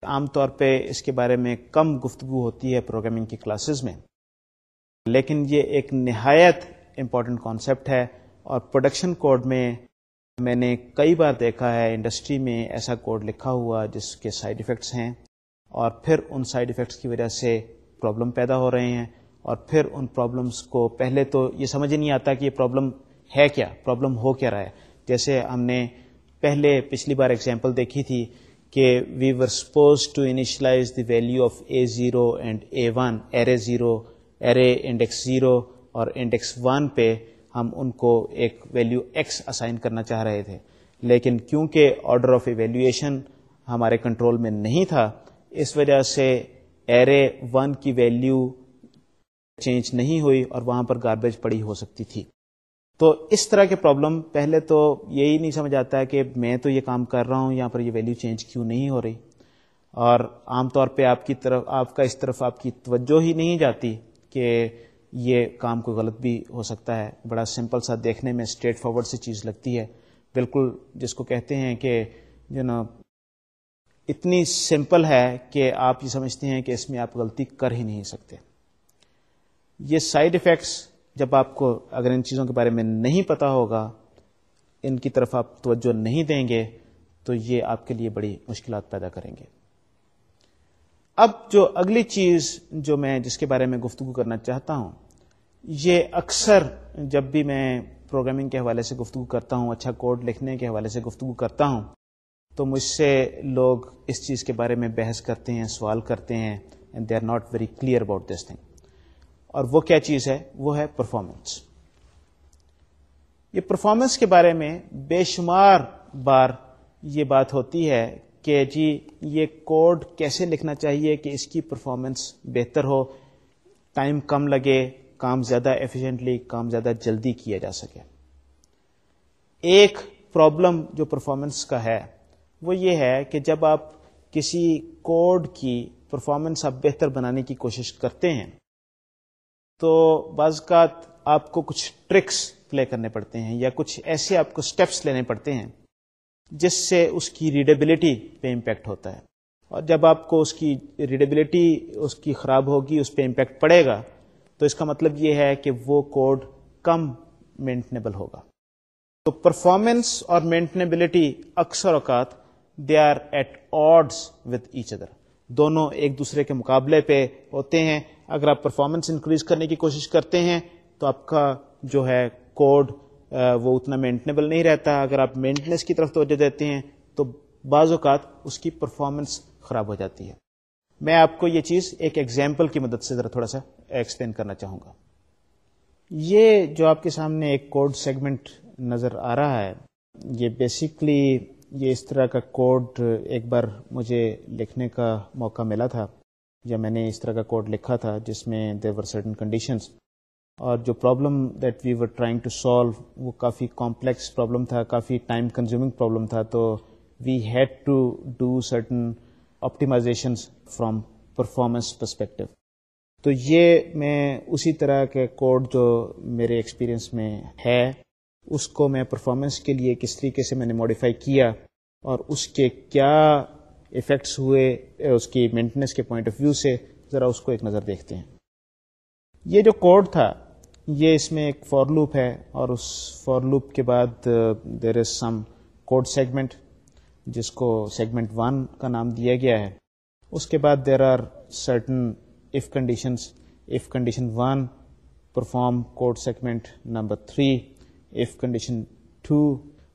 عام طور پہ اس کے بارے میں کم گفتگو ہوتی ہے پروگرامنگ کی کلاسز میں لیکن یہ ایک نہایت امپورٹنٹ کانسیپٹ ہے اور پروڈکشن کوڈ میں میں نے کئی بار دیکھا ہے انڈسٹری میں ایسا کوڈ لکھا ہوا جس کے سائڈ افیکٹس ہیں اور پھر ان سائڈ افیکٹس کی وجہ سے پرابلم پیدا ہو رہے ہیں اور پھر ان پرابلمس کو پہلے تو یہ سمجھ ہی نہیں آتا کہ یہ پرابلم ہے کیا پرابلم ہو کیا رہا ہے جیسے ہم نے پہلے پچھلی بار ایگزامپل دیکھی تھی کہ we were suppose to initialize the value of A zero and A one array zero array index zero اور انڈیکس ون پہ ہم ان کو ایک ویلیو ایکس اسائن کرنا چاہ رہے تھے لیکن کیونکہ آرڈر آف ایویلیویشن ہمارے کنٹرول میں نہیں تھا اس وجہ سے ایرے ون کی ویلیو چینج نہیں ہوئی اور وہاں پر گاربیج پڑی ہو سکتی تھی تو اس طرح کے پرابلم پہلے تو یہی نہیں سمجھ آتا ہے کہ میں تو یہ کام کر رہا ہوں یہاں پر یہ ویلیو چینج کیوں نہیں ہو رہی اور عام طور پہ آپ کی طرف آپ کا اس طرف آپ کی توجہ ہی نہیں جاتی کہ یہ کام کو غلط بھی ہو سکتا ہے بڑا سمپل سا دیکھنے میں اسٹریٹ فارورڈ سی چیز لگتی ہے بالکل جس کو کہتے ہیں کہ جو نا اتنی سمپل ہے کہ آپ یہ سمجھتے ہیں کہ اس میں آپ غلطی کر ہی نہیں سکتے یہ سائڈ افیکٹس جب آپ کو اگر ان چیزوں کے بارے میں نہیں پتہ ہوگا ان کی طرف آپ توجہ نہیں دیں گے تو یہ آپ کے لیے بڑی مشکلات پیدا کریں گے اب جو اگلی چیز جو میں جس کے بارے میں گفتگو کرنا چاہتا ہوں یہ اکثر جب بھی میں پروگرامنگ کے حوالے سے گفتگو کرتا ہوں اچھا کوڈ لکھنے کے حوالے سے گفتگو کرتا ہوں تو مجھ سے لوگ اس چیز کے بارے میں بحث کرتے ہیں سوال کرتے ہیں and they are not very clear about this thing اور وہ کیا چیز ہے وہ ہے پرفارمنس یہ پرفارمنس کے بارے میں بے شمار بار یہ بات ہوتی ہے کہ جی یہ کوڈ کیسے لکھنا چاہیے کہ اس کی پرفارمنس بہتر ہو ٹائم کم لگے کام زیادہ ایفیشنٹلی کام زیادہ جلدی کیا جا سکے ایک پرابلم جو پرفارمنس کا ہے وہ یہ ہے کہ جب آپ کسی کوڈ کی پرفارمنس آپ بہتر بنانے کی کوشش کرتے ہیں تو بعض اوقات آپ کو کچھ ٹرکس پلے کرنے پڑتے ہیں یا کچھ ایسے آپ کو اسٹیپس لینے پڑتے ہیں جس سے اس کی ریڈیبلٹی پہ امپیکٹ ہوتا ہے اور جب آپ کو اس کی ریڈیبلٹی اس کی خراب ہوگی اس پہ امپیکٹ پڑے گا تو اس کا مطلب یہ ہے کہ وہ کوڈ کم مینٹنیبل ہوگا تو پرفارمنس اور مینٹنیبلٹی اکثر اوقات they are at odds with each other دونوں ایک دوسرے کے مقابلے پہ ہوتے ہیں اگر آپ پرفارمنس انکریز کرنے کی کوشش کرتے ہیں تو آپ کا جو ہے کوڈ وہ اتنا مینٹنیبل نہیں رہتا اگر آپ مینٹننس کی طرف توجہ دیتے ہیں تو بعض اوقات اس کی پرفارمنس خراب ہو جاتی ہے میں آپ کو یہ چیز ایک ایگزامپل کی مدد سے ذرا تھوڑا سا ایکسپلین کرنا چاہوں گا یہ جو آپ کے سامنے ایک کوڈ سیگمنٹ نظر آ رہا ہے یہ بیسکلی یہ اس طرح کا کوڈ ایک بار مجھے لکھنے کا موقع ملا تھا یا میں نے اس طرح کا کوڈ لکھا تھا جس میں دیور سرٹن کنڈیشنز اور جو problem that we were trying to solve وہ کافی کمپلیکس پرابلم تھا کافی ٹائم کنزیومنگ پرابلم تھا تو we had to do certain optimizations from performance perspective تو یہ میں اسی طرح کے کوڈ جو میرے ایکسپیرینس میں ہے اس کو میں پرفارمنس کے لیے کس طریقے سے میں نے ماڈیفائی کیا اور اس کے کیا افیکٹس ہوئے اس کی مینٹیننس کے پوائنٹ آف ویو سے ذرا اس کو ایک نظر دیکھتے ہیں یہ جو کوڈ تھا یہ اس میں ایک فور لوپ ہے اور اس فور لوپ کے بعد دیر از سم کوڈ سیگمنٹ جس کو سیگمنٹ ون کا نام دیا گیا ہے اس کے بعد there are certain if conditions if condition one perform code segment number three if condition two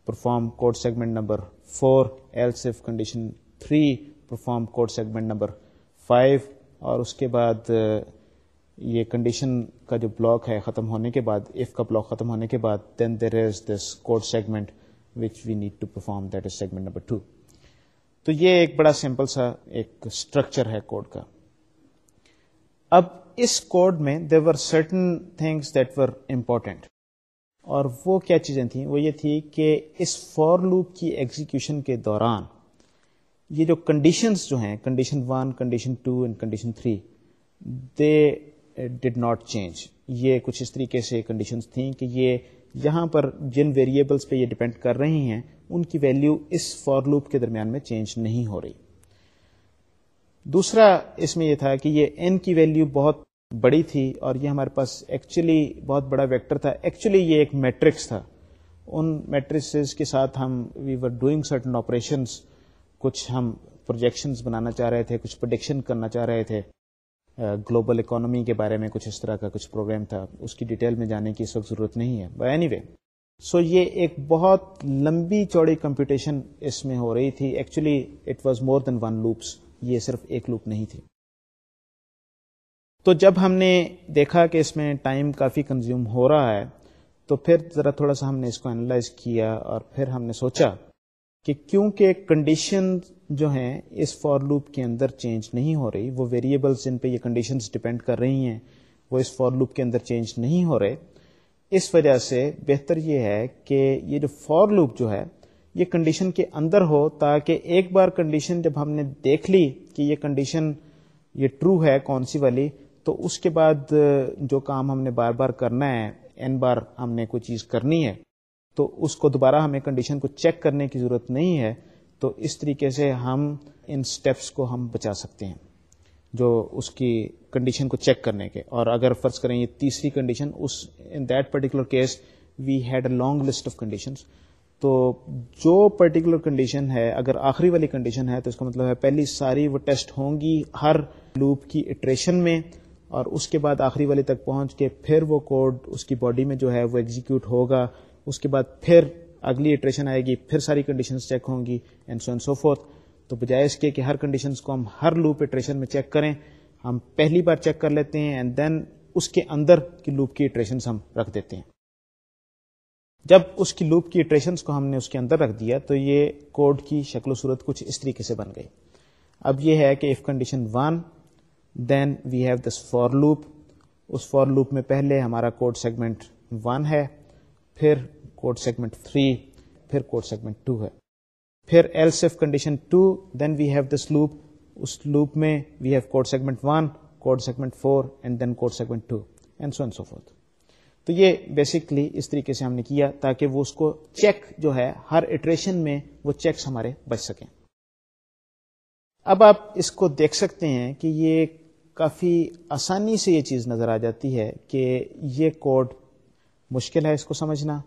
perform code segment number four else if condition three perform code segment number five اور اس کے بعد یہ کنڈیشن کا جو بلاک ہے ختم ہونے کے بعد ایف کا بلاک ختم ہونے کے بعد then there is this code segment which we need to perform that is segment number two تو یہ ایک بڑا سمپل سا ایک اسٹرکچر ہے کوڈ کا اب اس کوڈ میں there were certain things that were important اور وہ کیا چیزیں تھیں وہ یہ تھی کہ اس فور لوپ کی ایگزیکیوشن کے دوران یہ جو کنڈیشنز جو ہیں condition one condition two and condition three not change یہ کچھ اس طریقے سے کنڈیشنز تھیں کہ یہ یہاں پر جن ویریبلس پہ یہ ڈپینڈ کر رہی ہیں ان کی ویلیو اس لوپ کے درمیان میں چینج نہیں ہو رہی دوسرا اس میں یہ تھا کہ یہ n کی ویلیو بہت بڑی تھی اور یہ ہمارے پاس ایکچولی بہت بڑا ویکٹر تھا ایکچولی یہ ایک میٹرکس تھا ان میٹرکس کے ساتھ ہم we were doing certain operations کچھ ہم پروجیکشنز بنانا چاہ رہے تھے کچھ پروڈکشن کرنا چاہ رہے تھے گلوبل اکانومی کے بارے میں کچھ اس طرح کا کچھ پروگرام تھا اس کی ڈیٹیل میں جانے کی سب ضرورت نہیں ہے اینی وے سو یہ ایک بہت لمبی چوڑی کمپیوٹیشن اس میں ہو رہی تھی actually it was more than one loops یہ صرف ایک لوپ نہیں تھی تو جب ہم نے دیکھا کہ اس میں ٹائم کافی کنزیوم ہو رہا ہے تو پھر ذرا تھوڑا سا ہم نے اس کو انالائز کیا اور پھر ہم نے سوچا کہ کیونکہ کنڈیشن جو ہیں اس فار لوپ کے اندر چینج نہیں ہو رہی وہ ویریبلس جن پہ یہ کنڈیشنز ڈپینڈ کر رہی ہیں وہ اس فار لوپ کے اندر چینج نہیں ہو رہے اس وجہ سے بہتر یہ ہے کہ یہ جو فار لوپ جو ہے یہ کنڈیشن کے اندر ہو تاکہ ایک بار کنڈیشن جب ہم نے دیکھ لی کہ یہ کنڈیشن یہ ٹرو ہے کون سی والی تو اس کے بعد جو کام ہم نے بار بار کرنا ہے این بار ہم نے کوئی چیز کرنی ہے تو اس کو دوبارہ ہمیں کنڈیشن کو چیک کرنے کی ضرورت نہیں ہے تو اس طریقے سے ہم ان سٹیپس کو ہم بچا سکتے ہیں جو اس کی کنڈیشن کو چیک کرنے کے اور اگر فرض کریں یہ تیسری condition is in that particular case we had a long list of conditions تو جو پرٹیکولر کنڈیشن ہے اگر آخری والی کنڈیشن ہے تو اس کا مطلب ہے پہلی ساری وہ ٹیسٹ ہوں گی ہر لوپ کی اٹریشن میں اور اس کے بعد آخری والے تک پہنچ کے پھر وہ کوڈ اس کی باڈی میں جو ہے وہ ایگزیکیوٹ ہوگا اس کے بعد پھر اگلی اٹریشن آئے گی پھر ساری کنڈیشنز چیک ہوں گی and so and so forth تو بجائے اس کے کہ ہر کنڈیشنز کو ہم ہر لوپ اٹریشن میں چیک کریں ہم پہلی بار چیک کر لیتے ہیں اینڈ دین اس کے اندر کی لوپ کی اٹریشنز ہم رکھ دیتے ہیں جب اس کی لوپ کی اٹریشنس کو ہم نے اس کے اندر رکھ دیا تو یہ کوڈ کی شکل و صورت کچھ اس طریقے سے بن گئی اب یہ ہے کہ if condition one then we have this for loop us for loop میں پہلے ہمارا کوڈ سیگمنٹ ون ہے پھر کوڈ سیگمنٹ 3 پھر کوڈ سیگمنٹ 2 ہے پھر else if condition 2 then we have this loop us loop میں we have code segment 1 code segment 4 and then code segment 2 and so and so forth تو یہ بیسکلی اس طریقے سے ہم نے کیا تاکہ وہ اس کو چیک جو ہے ہر اٹریشن میں وہ چیکس ہمارے بچ سکیں اب آپ اس کو دیکھ سکتے ہیں کہ یہ کافی آسانی سے یہ چیز نظر آ جاتی ہے کہ یہ کوڈ مشکل ہے اس کو سمجھنا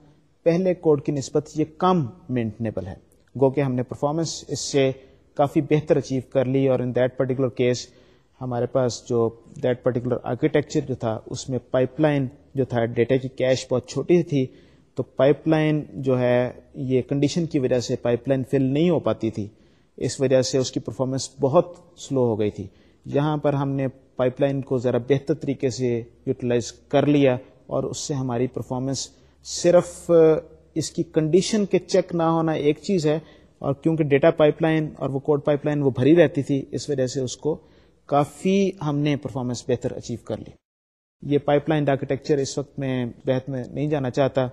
پہلے کوڈ کی نسبت یہ کم مینٹنیبل ہے گو کہ ہم نے پرفارمنس اس سے کافی بہتر اچیو کر لی اور ان دیٹ پرٹیکولر کیس ہمارے پاس جو دیٹ پرٹیکولر آرکیٹیکچر جو تھا اس میں پائپ لائن جو تھا ڈیٹا کی کیش بہت چھوٹی تھی تو پائپ لائن جو ہے یہ کنڈیشن کی وجہ سے پائپ لائن فل نہیں ہو پاتی تھی اس وجہ سے اس کی پرفارمنس بہت سلو ہو گئی تھی یہاں پر ہم نے پائپ لائن کو ذرا بہتر طریقے سے یوٹیلائز کر لیا اور اس سے ہماری پرفارمنس صرف اس کی کنڈیشن کے چیک نہ ہونا ایک چیز ہے اور کیونکہ ڈیٹا پائپ لائن اور وہ کوڈ پائپ لائن وہ بھری رہتی تھی اس وجہ سے اس کو کافی ہم نے پرفارمنس بہتر اچیو کر لی یہ پائپ لائن آرکیٹیکچر اس وقت میں بہت میں نہیں جانا چاہتا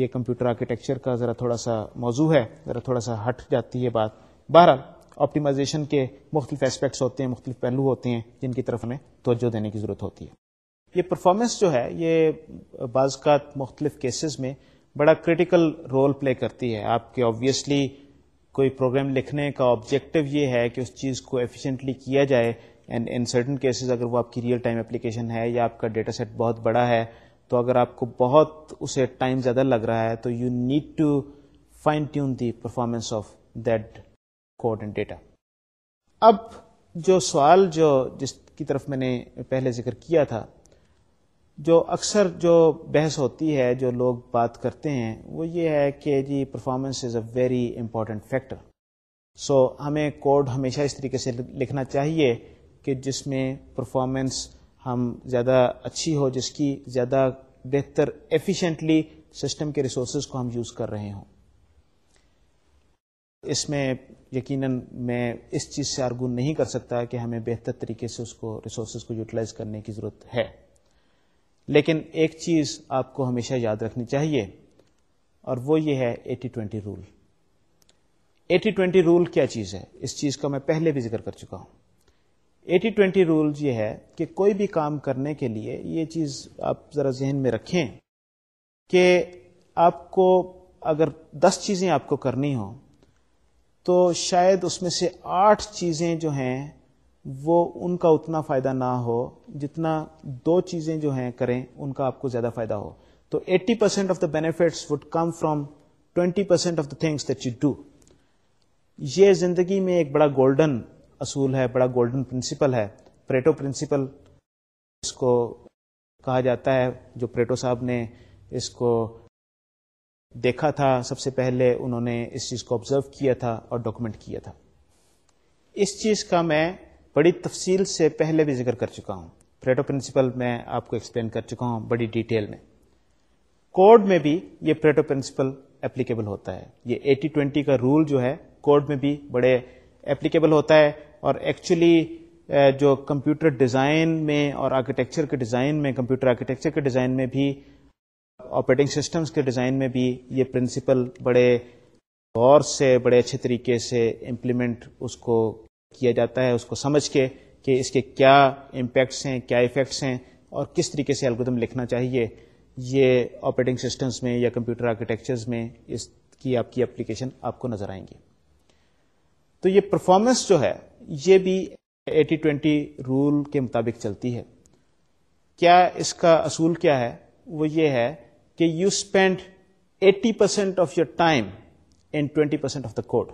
یہ کمپیوٹر آرکیٹیکچر کا ذرا تھوڑا سا موضوع ہے ذرا تھوڑا سا ہٹ جاتی ہے بات بہرحال آپٹیمائزیشن کے مختلف اسپیکٹس ہوتے ہیں مختلف پہلو ہوتے ہیں جن کی طرف ہمیں توجہ دینے کی ضرورت ہوتی ہے یہ پرفارمنس جو ہے یہ بعض کا مختلف کیسز میں بڑا کرٹیکل رول پلے کرتی ہے آپ کے آبویسلی کوئی پروگرام لکھنے کا آبجیکٹو یہ ہے کہ اس چیز کو ایفیشینٹلی کیا جائے اینڈ ان سرٹن کیسز اگر وہ آپ کی ریئل ٹائم اپلیکیشن ہے یا آپ کا ڈیٹا سیٹ بہت بڑا ہے تو اگر آپ کو بہت اسے ٹائم زیادہ لگ رہا ہے تو you need to fine tune the performance of that code and data اب جو سوال جو جس کی طرف میں نے پہلے ذکر کیا تھا جو اکثر جو بحث ہوتی ہے جو لوگ بات کرتے ہیں وہ یہ ہے کہ جی performance is a very important factor so ہمیں کوڈ ہمیشہ اس طریقے سے لکھنا چاہیے کہ جس میں پرفارمنس ہم زیادہ اچھی ہو جس کی زیادہ بہتر ایفیشینٹلی سسٹم کے ریسورسز کو ہم یوز کر رہے ہوں اس میں یقیناً میں اس چیز سے آرگو نہیں کر سکتا کہ ہمیں بہتر طریقے سے اس کو ریسورسز کو یوٹیلائز کرنے کی ضرورت ہے لیکن ایک چیز آپ کو ہمیشہ یاد رکھنی چاہیے اور وہ یہ ہے eighty twenty rule eighty twenty rule کیا چیز ہے اس چیز کا میں پہلے بھی ذکر کر چکا ہوں ایٹی ٹوینٹی رول یہ ہے کہ کوئی بھی کام کرنے کے لیے یہ چیز آپ ذرا ذہن میں رکھیں کہ آپ کو اگر دس چیزیں آپ کو کرنی ہوں تو شاید اس میں سے آٹھ چیزیں جو ہیں وہ ان کا اتنا فائدہ نہ ہو جتنا دو چیزیں جو ہیں کریں ان کا آپ کو زیادہ فائدہ ہو تو eighty percent of the benefits would come from twenty percent of the things that you do یہ زندگی میں ایک بڑا گولڈن اصول ہے بڑا گولڈن پرنسپل ہے پریٹو پرنسپل اس کو کہا جاتا ہے جو پریٹو صاحب نے اس کو دیکھا تھا سب سے پہلے انہوں نے اس چیز کو آبزرو کیا تھا اور ڈاکومنٹ کیا تھا اس چیز کا میں بڑی تفصیل سے پہلے بھی ذکر کر چکا ہوں پریٹو پرنسپل میں آپ کو ایکسپلین کر چکا ہوں بڑی ڈیٹیل میں کوڈ میں بھی یہ پریٹو پرنسپل اپلیکیبل ہوتا ہے یہ ایٹی ٹوینٹی کا رول جو ہے کوڈ میں بھی بڑے اپلیکیبل ہوتا ہے اور ایکچولی جو کمپیوٹر ڈیزائن میں اور آرکیٹیکچر کے ڈیزائن میں کمپیوٹر آرکیٹیکچر کے ڈیزائن میں بھی آپریٹنگ سسٹمس کے ڈیزائن میں بھی یہ پرنسپل بڑے غور سے بڑے اچھے طریقے سے امپلیمنٹ اس کو کیا جاتا ہے اس کو سمجھ کے کہ اس کے کیا امپیکٹس ہیں کیا افیکٹس ہیں اور کس طریقے سے الگودم لکھنا چاہیے یہ آپریٹنگ سسٹمس میں یا کمپیوٹر آرکیٹیکچرز میں اس کی آپ کی اپلیکیشن آپ کو نظر آئیں گی تو یہ پرفارمنس جو ہے یہ بھی ایٹی ٹوینٹی رول کے مطابق چلتی ہے کیا اس کا اصول کیا ہے وہ یہ ہے کہ you spend eighty percent of your time in twenty percent of the code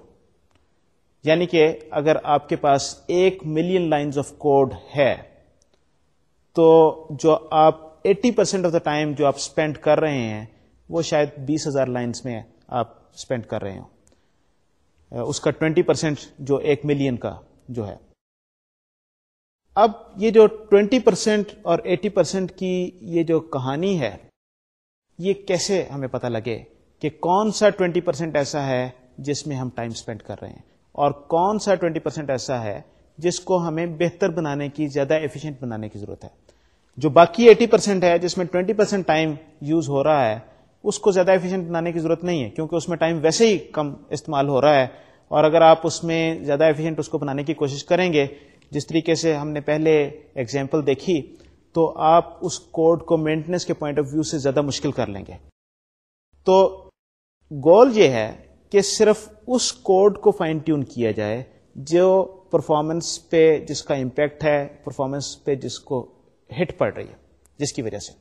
یعنی کہ اگر آپ کے پاس ایک ملین لائنز آف کوڈ ہے تو جو آپ eighty percent of the time جو آپ اسپینڈ کر رہے ہیں وہ شاید بیس ہزار لائنس میں آپ اسپینڈ کر رہے ہوں اس کا ٹوینٹی پرسینٹ جو ایک ملین کا جو ہے اب یہ جو ٹوینٹی پرسینٹ اور ایٹی پرسینٹ کی یہ جو کہانی ہے یہ کیسے ہمیں پتہ لگے کہ کون سا ٹوینٹی پرسینٹ ایسا ہے جس میں ہم ٹائم اسپینڈ کر رہے ہیں اور کون سا ٹوینٹی پرسینٹ ایسا ہے جس کو ہمیں بہتر بنانے کی زیادہ بنانے کی ضرورت ہے جو باقی ایٹی پرسینٹ ہے جس میں ٹوینٹی پرسینٹ ٹائم یوز ہو رہا ہے اس کو زیادہ بنانے کی ضرورت نہیں ہے کیونکہ اس میں ٹائم ویسے ہی کم استعمال ہو رہا ہے اور اگر آپ اس میں زیادہ ایفیشینٹ اس کو بنانے کی کوشش کریں گے جس طریقے سے ہم نے پہلے ایگزامپل دیکھی تو آپ اس کوڈ کو مینٹیننس کے پوائنٹ آف ویو سے زیادہ مشکل کر لیں گے تو گول یہ ہے کہ صرف اس کوڈ کو فائن ٹیون کیا جائے جو پرفارمنس پہ جس کا امپیکٹ ہے پرفارمنس پہ جس کو ہٹ پڑ رہی ہے جس کی وجہ سے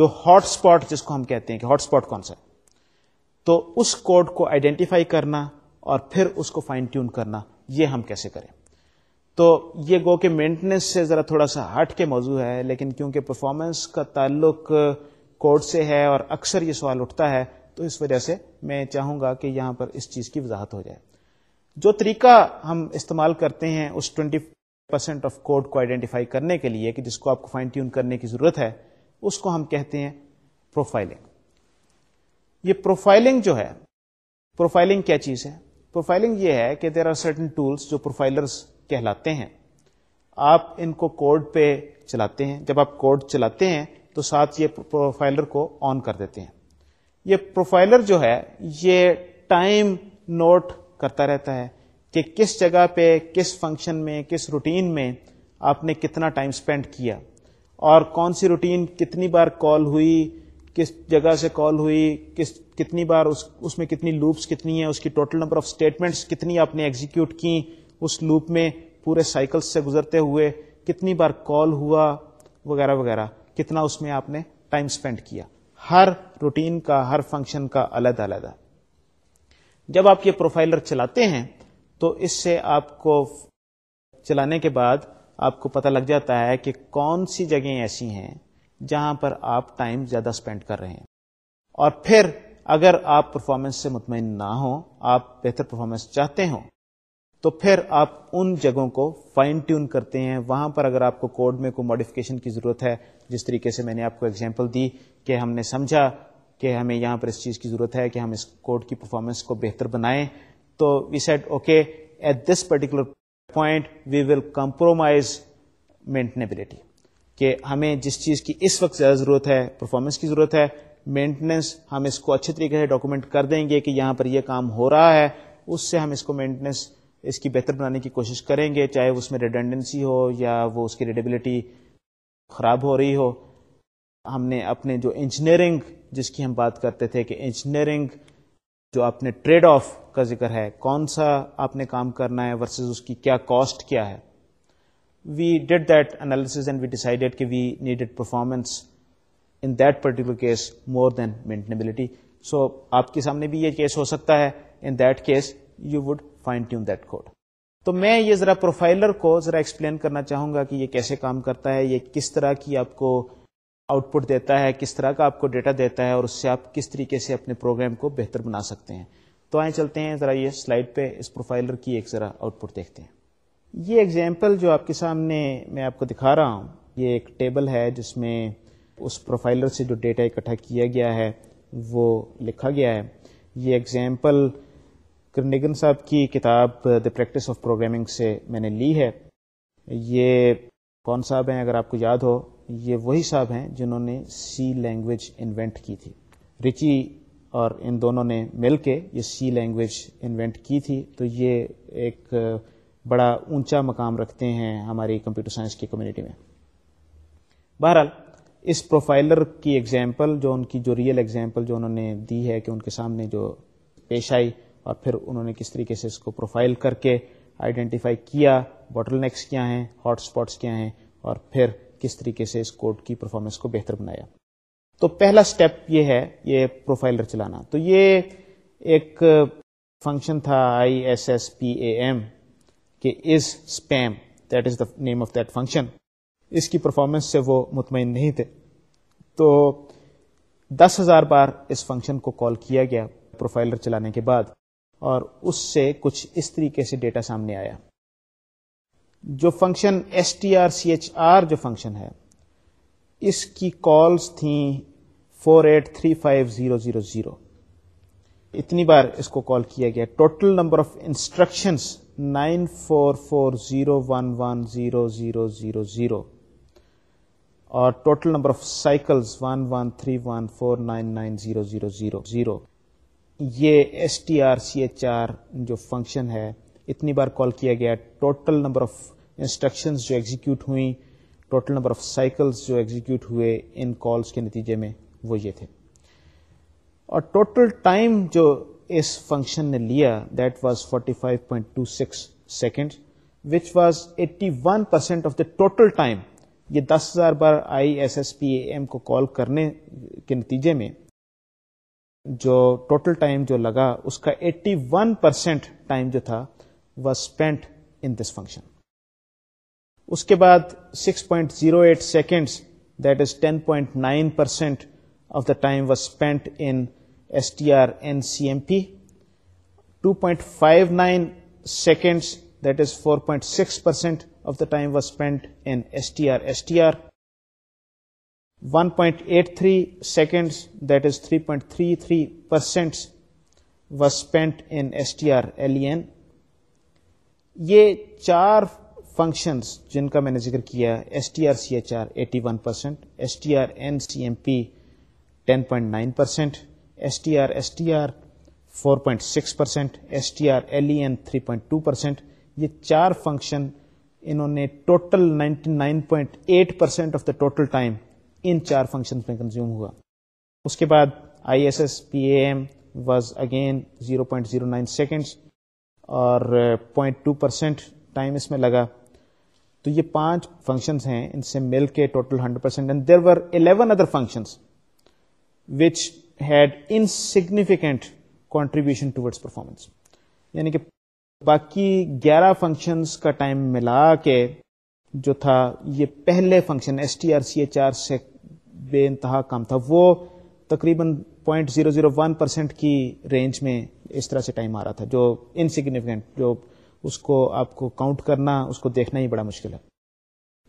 جو ہاٹ اسپاٹ جس کو ہم کہتے ہیں کہ ہاٹ اسپاٹ کون سا ہے تو اس کوڈ کو آئیڈینٹیفائی کرنا اور پھر اس کو فائن ٹیون کرنا یہ ہم کیسے کریں تو یہ گو کہ مینٹیننس سے ذرا تھوڑا سا ہٹ کے موضوع ہے لیکن کیونکہ پرفارمنس کا تعلق کوڈ سے ہے اور اکثر یہ سوال اٹھتا ہے تو اس وجہ سے میں چاہوں گا کہ یہاں پر اس چیز کی وضاحت ہو جائے جو طریقہ ہم استعمال کرتے ہیں اس ٹوینٹی پرسینٹ آف کوڈ کو آئیڈینٹیفائی کرنے کے لیے کہ جس کو آپ کو فائن ٹیون کرنے کی ضرورت ہے اس کو ہم کہتے ہیں پروفائلنگ یہ پروفائلنگ جو ہے پروفائلنگ کیا چیز ہے پروفائلنگ یہ ہے کہ دیر آر سرٹن ٹولس جو پروفائلرس کہلاتے ہیں آپ ان کو کوڈ پہ چلاتے ہیں جب آپ کوڈ چلاتے ہیں تو ساتھ یہ پروفائلر کو آن کر دیتے ہیں یہ پروفائلر جو ہے یہ ٹائم نوٹ کرتا رہتا ہے کہ کس جگہ پہ کس فنکشن میں کس روٹین میں آپ نے کتنا ٹائم اسپینڈ کیا اور کون سی روٹین کتنی بار کال ہوئی کس جگہ سے کال ہوئی کس کتنی بار اس اس میں کتنی لوپس کتنی ہیں اس کی ٹوٹل نمبر آف اسٹیٹمنٹس کتنی آپ نے ایگزیکیوٹ کی اس لوپ میں پورے سائیکل سے گزرتے ہوئے کتنی بار کال ہوا وغیرہ وغیرہ کتنا اس میں آپ نے ٹائم اسپینڈ کیا ہر روٹین کا ہر فنکشن کا الگ علیحدہ جب آپ یہ پروفائلر چلاتے ہیں تو اس سے آپ کو چلانے کے بعد آپ کو پتہ لگ جاتا ہے کہ کون سی جگہیں ایسی ہیں جہاں پر آپ ٹائم زیادہ اسپینڈ کر رہے ہیں اور پھر اگر آپ پرفارمنس سے مطمئن نہ ہوں آپ بہتر پرفارمنس چاہتے ہوں تو پھر آپ ان جگہوں کو فائن ٹیون کرتے ہیں وہاں پر اگر آپ کو کوڈ میں کوئی ماڈیفکیشن کی ضرورت ہے جس طریقے سے میں نے آپ کو ایگزامپل دی کہ ہم نے سمجھا کہ ہمیں یہاں پر اس چیز کی ضرورت ہے کہ ہم اس کوڈ کی پرفارمنس کو بہتر بنائیں تو we set okay at this particular point we will compromise maintainability کہ ہمیں جس چیز کی اس وقت زیادہ ضرورت ہے پرفارمنس کی ضرورت ہے مینٹننس ہم اس کو اچھے طریقے سے ڈاکومنٹ کر دیں گے کہ یہاں پر یہ کام ہو رہا ہے اس سے ہم اس کو مینٹننس اس کی بہتر بنانے کی کوشش کریں گے چاہے اس میں ریڈنڈنسی ہو یا وہ اس کی ریڈیبلٹی خراب ہو رہی ہو ہم نے اپنے جو انجینئرنگ جس کی ہم بات کرتے تھے کہ انجینئرنگ جو آپ نے ٹریڈ آف کا ذکر ہے کون سا آپ نے کام کرنا ہے ورسز اس کی کیا کیا کاسٹ ہے we we we did that that and decided کہ performance in particular case more than so آپ کے سامنے بھی یہ کیس ہو سکتا ہے in that case you would fine tune that code تو میں یہ ذرا پروفائلر کو ذرا ایکسپلین کرنا چاہوں گا کہ یہ کیسے کام کرتا ہے یہ کس طرح کی آپ کو آؤٹ پٹ دیتا ہے کس طرح کا آپ کو ڈیٹا دیتا ہے اور اس سے آپ کس طریقے سے اپنے پروگرام کو بہتر بنا سکتے ہیں تو آئیں چلتے ہیں ذرا یہ سلائڈ پہ اس پروفائلر کی ایک ذرا آؤٹ پٹ دیکھتے ہیں یہ ایگزامپل جو آپ کے سامنے میں آپ کو دکھا رہا ہوں یہ ایک ٹیبل ہے جس میں اس پروفائلر سے جو ڈیٹا اکٹھا کیا گیا ہے وہ لکھا گیا ہے یہ ایگزامپل کرنگن صاحب کی کتاب دا پریکٹس آف پروگرامنگ سے میں نے لی ہے یہ کون صاحب ہیں اگر آپ کو یاد ہو یہ وہی صاحب ہیں جنہوں نے سی لینگویج انوینٹ کی تھی رچی اور ان دونوں نے مل کے یہ سی لینگویج انوینٹ کی تھی تو یہ ایک بڑا اونچا مقام رکھتے ہیں ہماری کمپیوٹر سائنس کی کمیونٹی میں بہرحال اس پروفائلر کی ایگزامپل جو ان کی جو ریئل ایگزامپل جو انہوں نے دی ہے کہ ان کے سامنے جو پیش آئی اور پھر انہوں نے کس طریقے سے اس کو پروفائل کر کے آئیڈینٹیفائی کیا بوٹل نیکس کیا ہیں ہاٹ اسپاٹس کیا ہیں اور پھر کس طریقے سے اس کوڈ کی پرفارمنس کو بہتر بنایا تو پہلا اسٹیپ یہ ہے یہ پروفائلر چلانا تو یہ ایک فنکشن تھا I S S P A M کہ is is spam that the name of that function اس کی پرفارمنس سے وہ مطمئن نہیں تھے تو دس ہزار بار اس فنکشن کو کال کیا گیا پروفائلر چلانے کے بعد اور اس سے کچھ اس طریقے سے ڈیٹا سامنے آیا جو function S T R C H R جو فنکشن ہے اس کی کالز تھیں four eight three five zero zero zero اتنی بار اس کو کال کیا گیا total number of instructions nine four four zero one one zero zero zero zero اور total number of cycles one one three one four nine nine zero zero zero zero یہ S T R C H R جو فنکشن ہے اتنی بار کال کیا گیا ٹوٹل نمبر آف انسٹرکشنز جو ایگزیکیوٹ ہوئیں ٹوٹل نمبر آف سائیکلز جو ایگزیکیوٹ ہوئے ان کالز کے نتیجے میں وہ یہ تھے اور ٹوٹل ٹائم جو اس فنکشن نے لیا that was 45.26 second which was 81% percent of the total time یہ دس ہزار بار I S S P M کو کال کرنے کے نتیجے میں جو ٹوٹل ٹائم جو لگا اس کا 81% ٹائم جو تھا was spent in this function. Uske baad 6.08 seconds, that is 10.9% of the time was spent in strncmp. 2.59 seconds, that is 4.6% of the time was spent in strstr. 1.83 seconds, that is 3.33% was spent in strlen. یہ چار فنکشنز جن کا میں نے ذکر کیا S T R C H R eighty one percent S T R N C M P ten point nine percent S T R S T R four point six percent S T R L E N three point two percent یہ چار فنکشن انہوں نے total ninety nine point eight percent of the total time ان چار فنکشن میں کنزیوم ہوا اس کے بعد I S S P A M was again zero point zero nine seconds point two percent time اس میں لگا تو یہ پانچ فنکشنس ہیں ان سے مل کے total hundred percent and there were eleven other which insignificant contribution to performance یعنی کہ باقی گیارہ فنکشنس کا ٹائم ملا کے جو تھا یہ پہلے function S T R C H R سے بے انتہا کام تھا وہ تقریباً point zero zero one percent کی رینج میں اس طرح سے ٹائم آ رہا تھا جو ان سگنیفیکینٹ جو اس کو آپ کو کاؤنٹ کرنا اس کو دیکھنا ہی بڑا مشکل ہے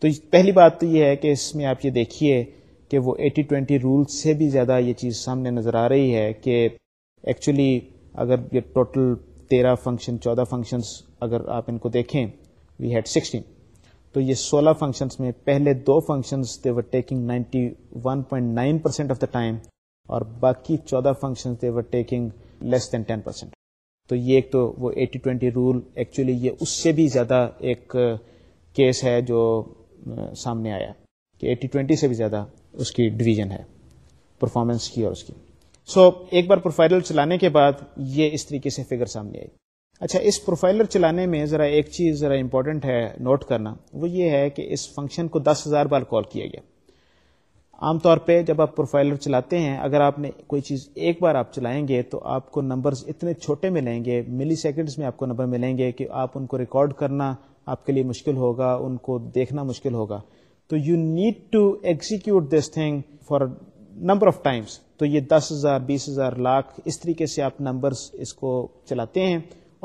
تو پہلی بات تو یہ ہے کہ اس میں آپ یہ دیکھیے کہ وہ ایٹی ٹوینٹی رول سے بھی زیادہ یہ چیز سامنے نظر آ رہی ہے کہ ایکچولی اگر یہ ٹوٹل تیرہ فنکشن چودہ فنکشنس اگر آپ ان کو دیکھیں وی ہیڈ سکسٹین تو یہ سولہ فنکشنس میں پہلے دو functions they were taking ninety one point nine percent of the time اور باقی چودہ functions they were taking less than ten percent تو یہ ایک تو وہ ایٹی ٹوینٹی رول ایکچولی یہ اس سے بھی زیادہ ایک کیس ہے جو سامنے آیا کہ ایٹی ٹوینٹی سے بھی زیادہ اس کی ڈویژن ہے پرفارمنس کی اور اس کی سو so, ایک بار پروفائلر چلانے کے بعد یہ اس طریقے سے فگر سامنے آئی اچھا اس پروفائلر چلانے میں ذرا ایک چیز ذرا امپورٹنٹ ہے نوٹ کرنا وہ یہ ہے کہ اس فنکشن کو دس ہزار بار کال کیا گیا عام طور پہ جب آپ پروفائلر چلاتے ہیں اگر آپ نے کوئی چیز ایک بار آپ چلائیں گے تو آپ کو نمبرز اتنے چھوٹے ملیں گے ملی سیکنڈز میں آپ کو نمبر ملیں گے کہ آپ ان کو ریکارڈ کرنا آپ کے لیے مشکل ہوگا ان کو دیکھنا مشکل ہوگا تو you need to execute this thing for number of times تو یہ دس ہزار بیس ہزار لاکھ اس طریقے سے آپ نمبرز اس کو چلاتے ہیں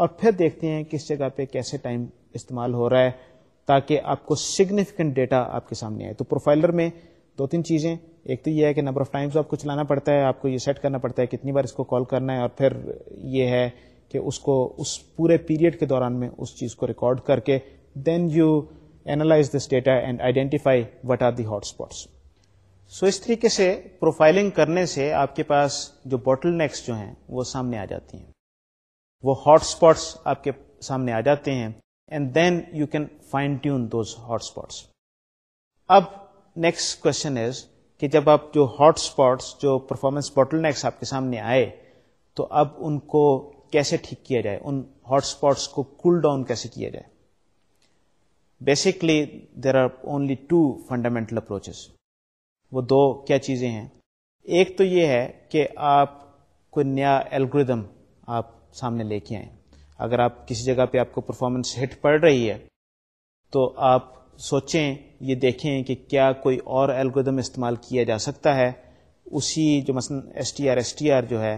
اور پھر دیکھتے ہیں کس جگہ پہ کیسے ٹائم استعمال ہو رہا ہے تاکہ آپ کو سگنیفیکینٹ ڈیٹا آپ کے سامنے آئے تو پروفائلر میں دو تین چیزیں ایک تو یہ ہے کہ نمبر آف ٹائمس آپ کو چلانا پڑتا ہے آپ کو یہ سیٹ کرنا پڑتا ہے کتنی بار اس کو کال کرنا ہے اور پھر یہ ہے کہ اس کو اس پورے پیریڈ کے دوران میں اس چیز کو ریکارڈ کر کے then you analyze this data and identify what are the hot spots so اس طریقے سے پروفائلنگ کرنے سے آپ کے پاس جو بوٹل نیکس جو ہیں وہ سامنے آ جاتی ہیں وہ ہاٹ اسپاٹس آپ کے سامنے آ جاتے ہیں and then you can fine tune those hot spots اب نیکسٹ کوشچن از کہ جب آپ جو ہاٹ اسپاٹس جو پرفارمنس باٹل نیکس آپ کے سامنے آئے تو اب ان کو کیسے ٹھیک کیا جائے ان ہاٹ اسپاٹس کو کول ڈاؤن کیسے کیا جائے basically there are only two fundamental approaches وہ دو کیا چیزیں ہیں ایک تو یہ ہے کہ آپ کوئی نیا الگوریدم آپ سامنے لے کے آئیں اگر آپ کسی جگہ پہ آپ کو پرفارمنس ہٹ پڑ رہی ہے تو آپ سوچیں یہ دیکھیں کہ کیا کوئی اور الگودم استعمال کیا جا سکتا ہے اسی جو مثلاً S T R S T R جو ہے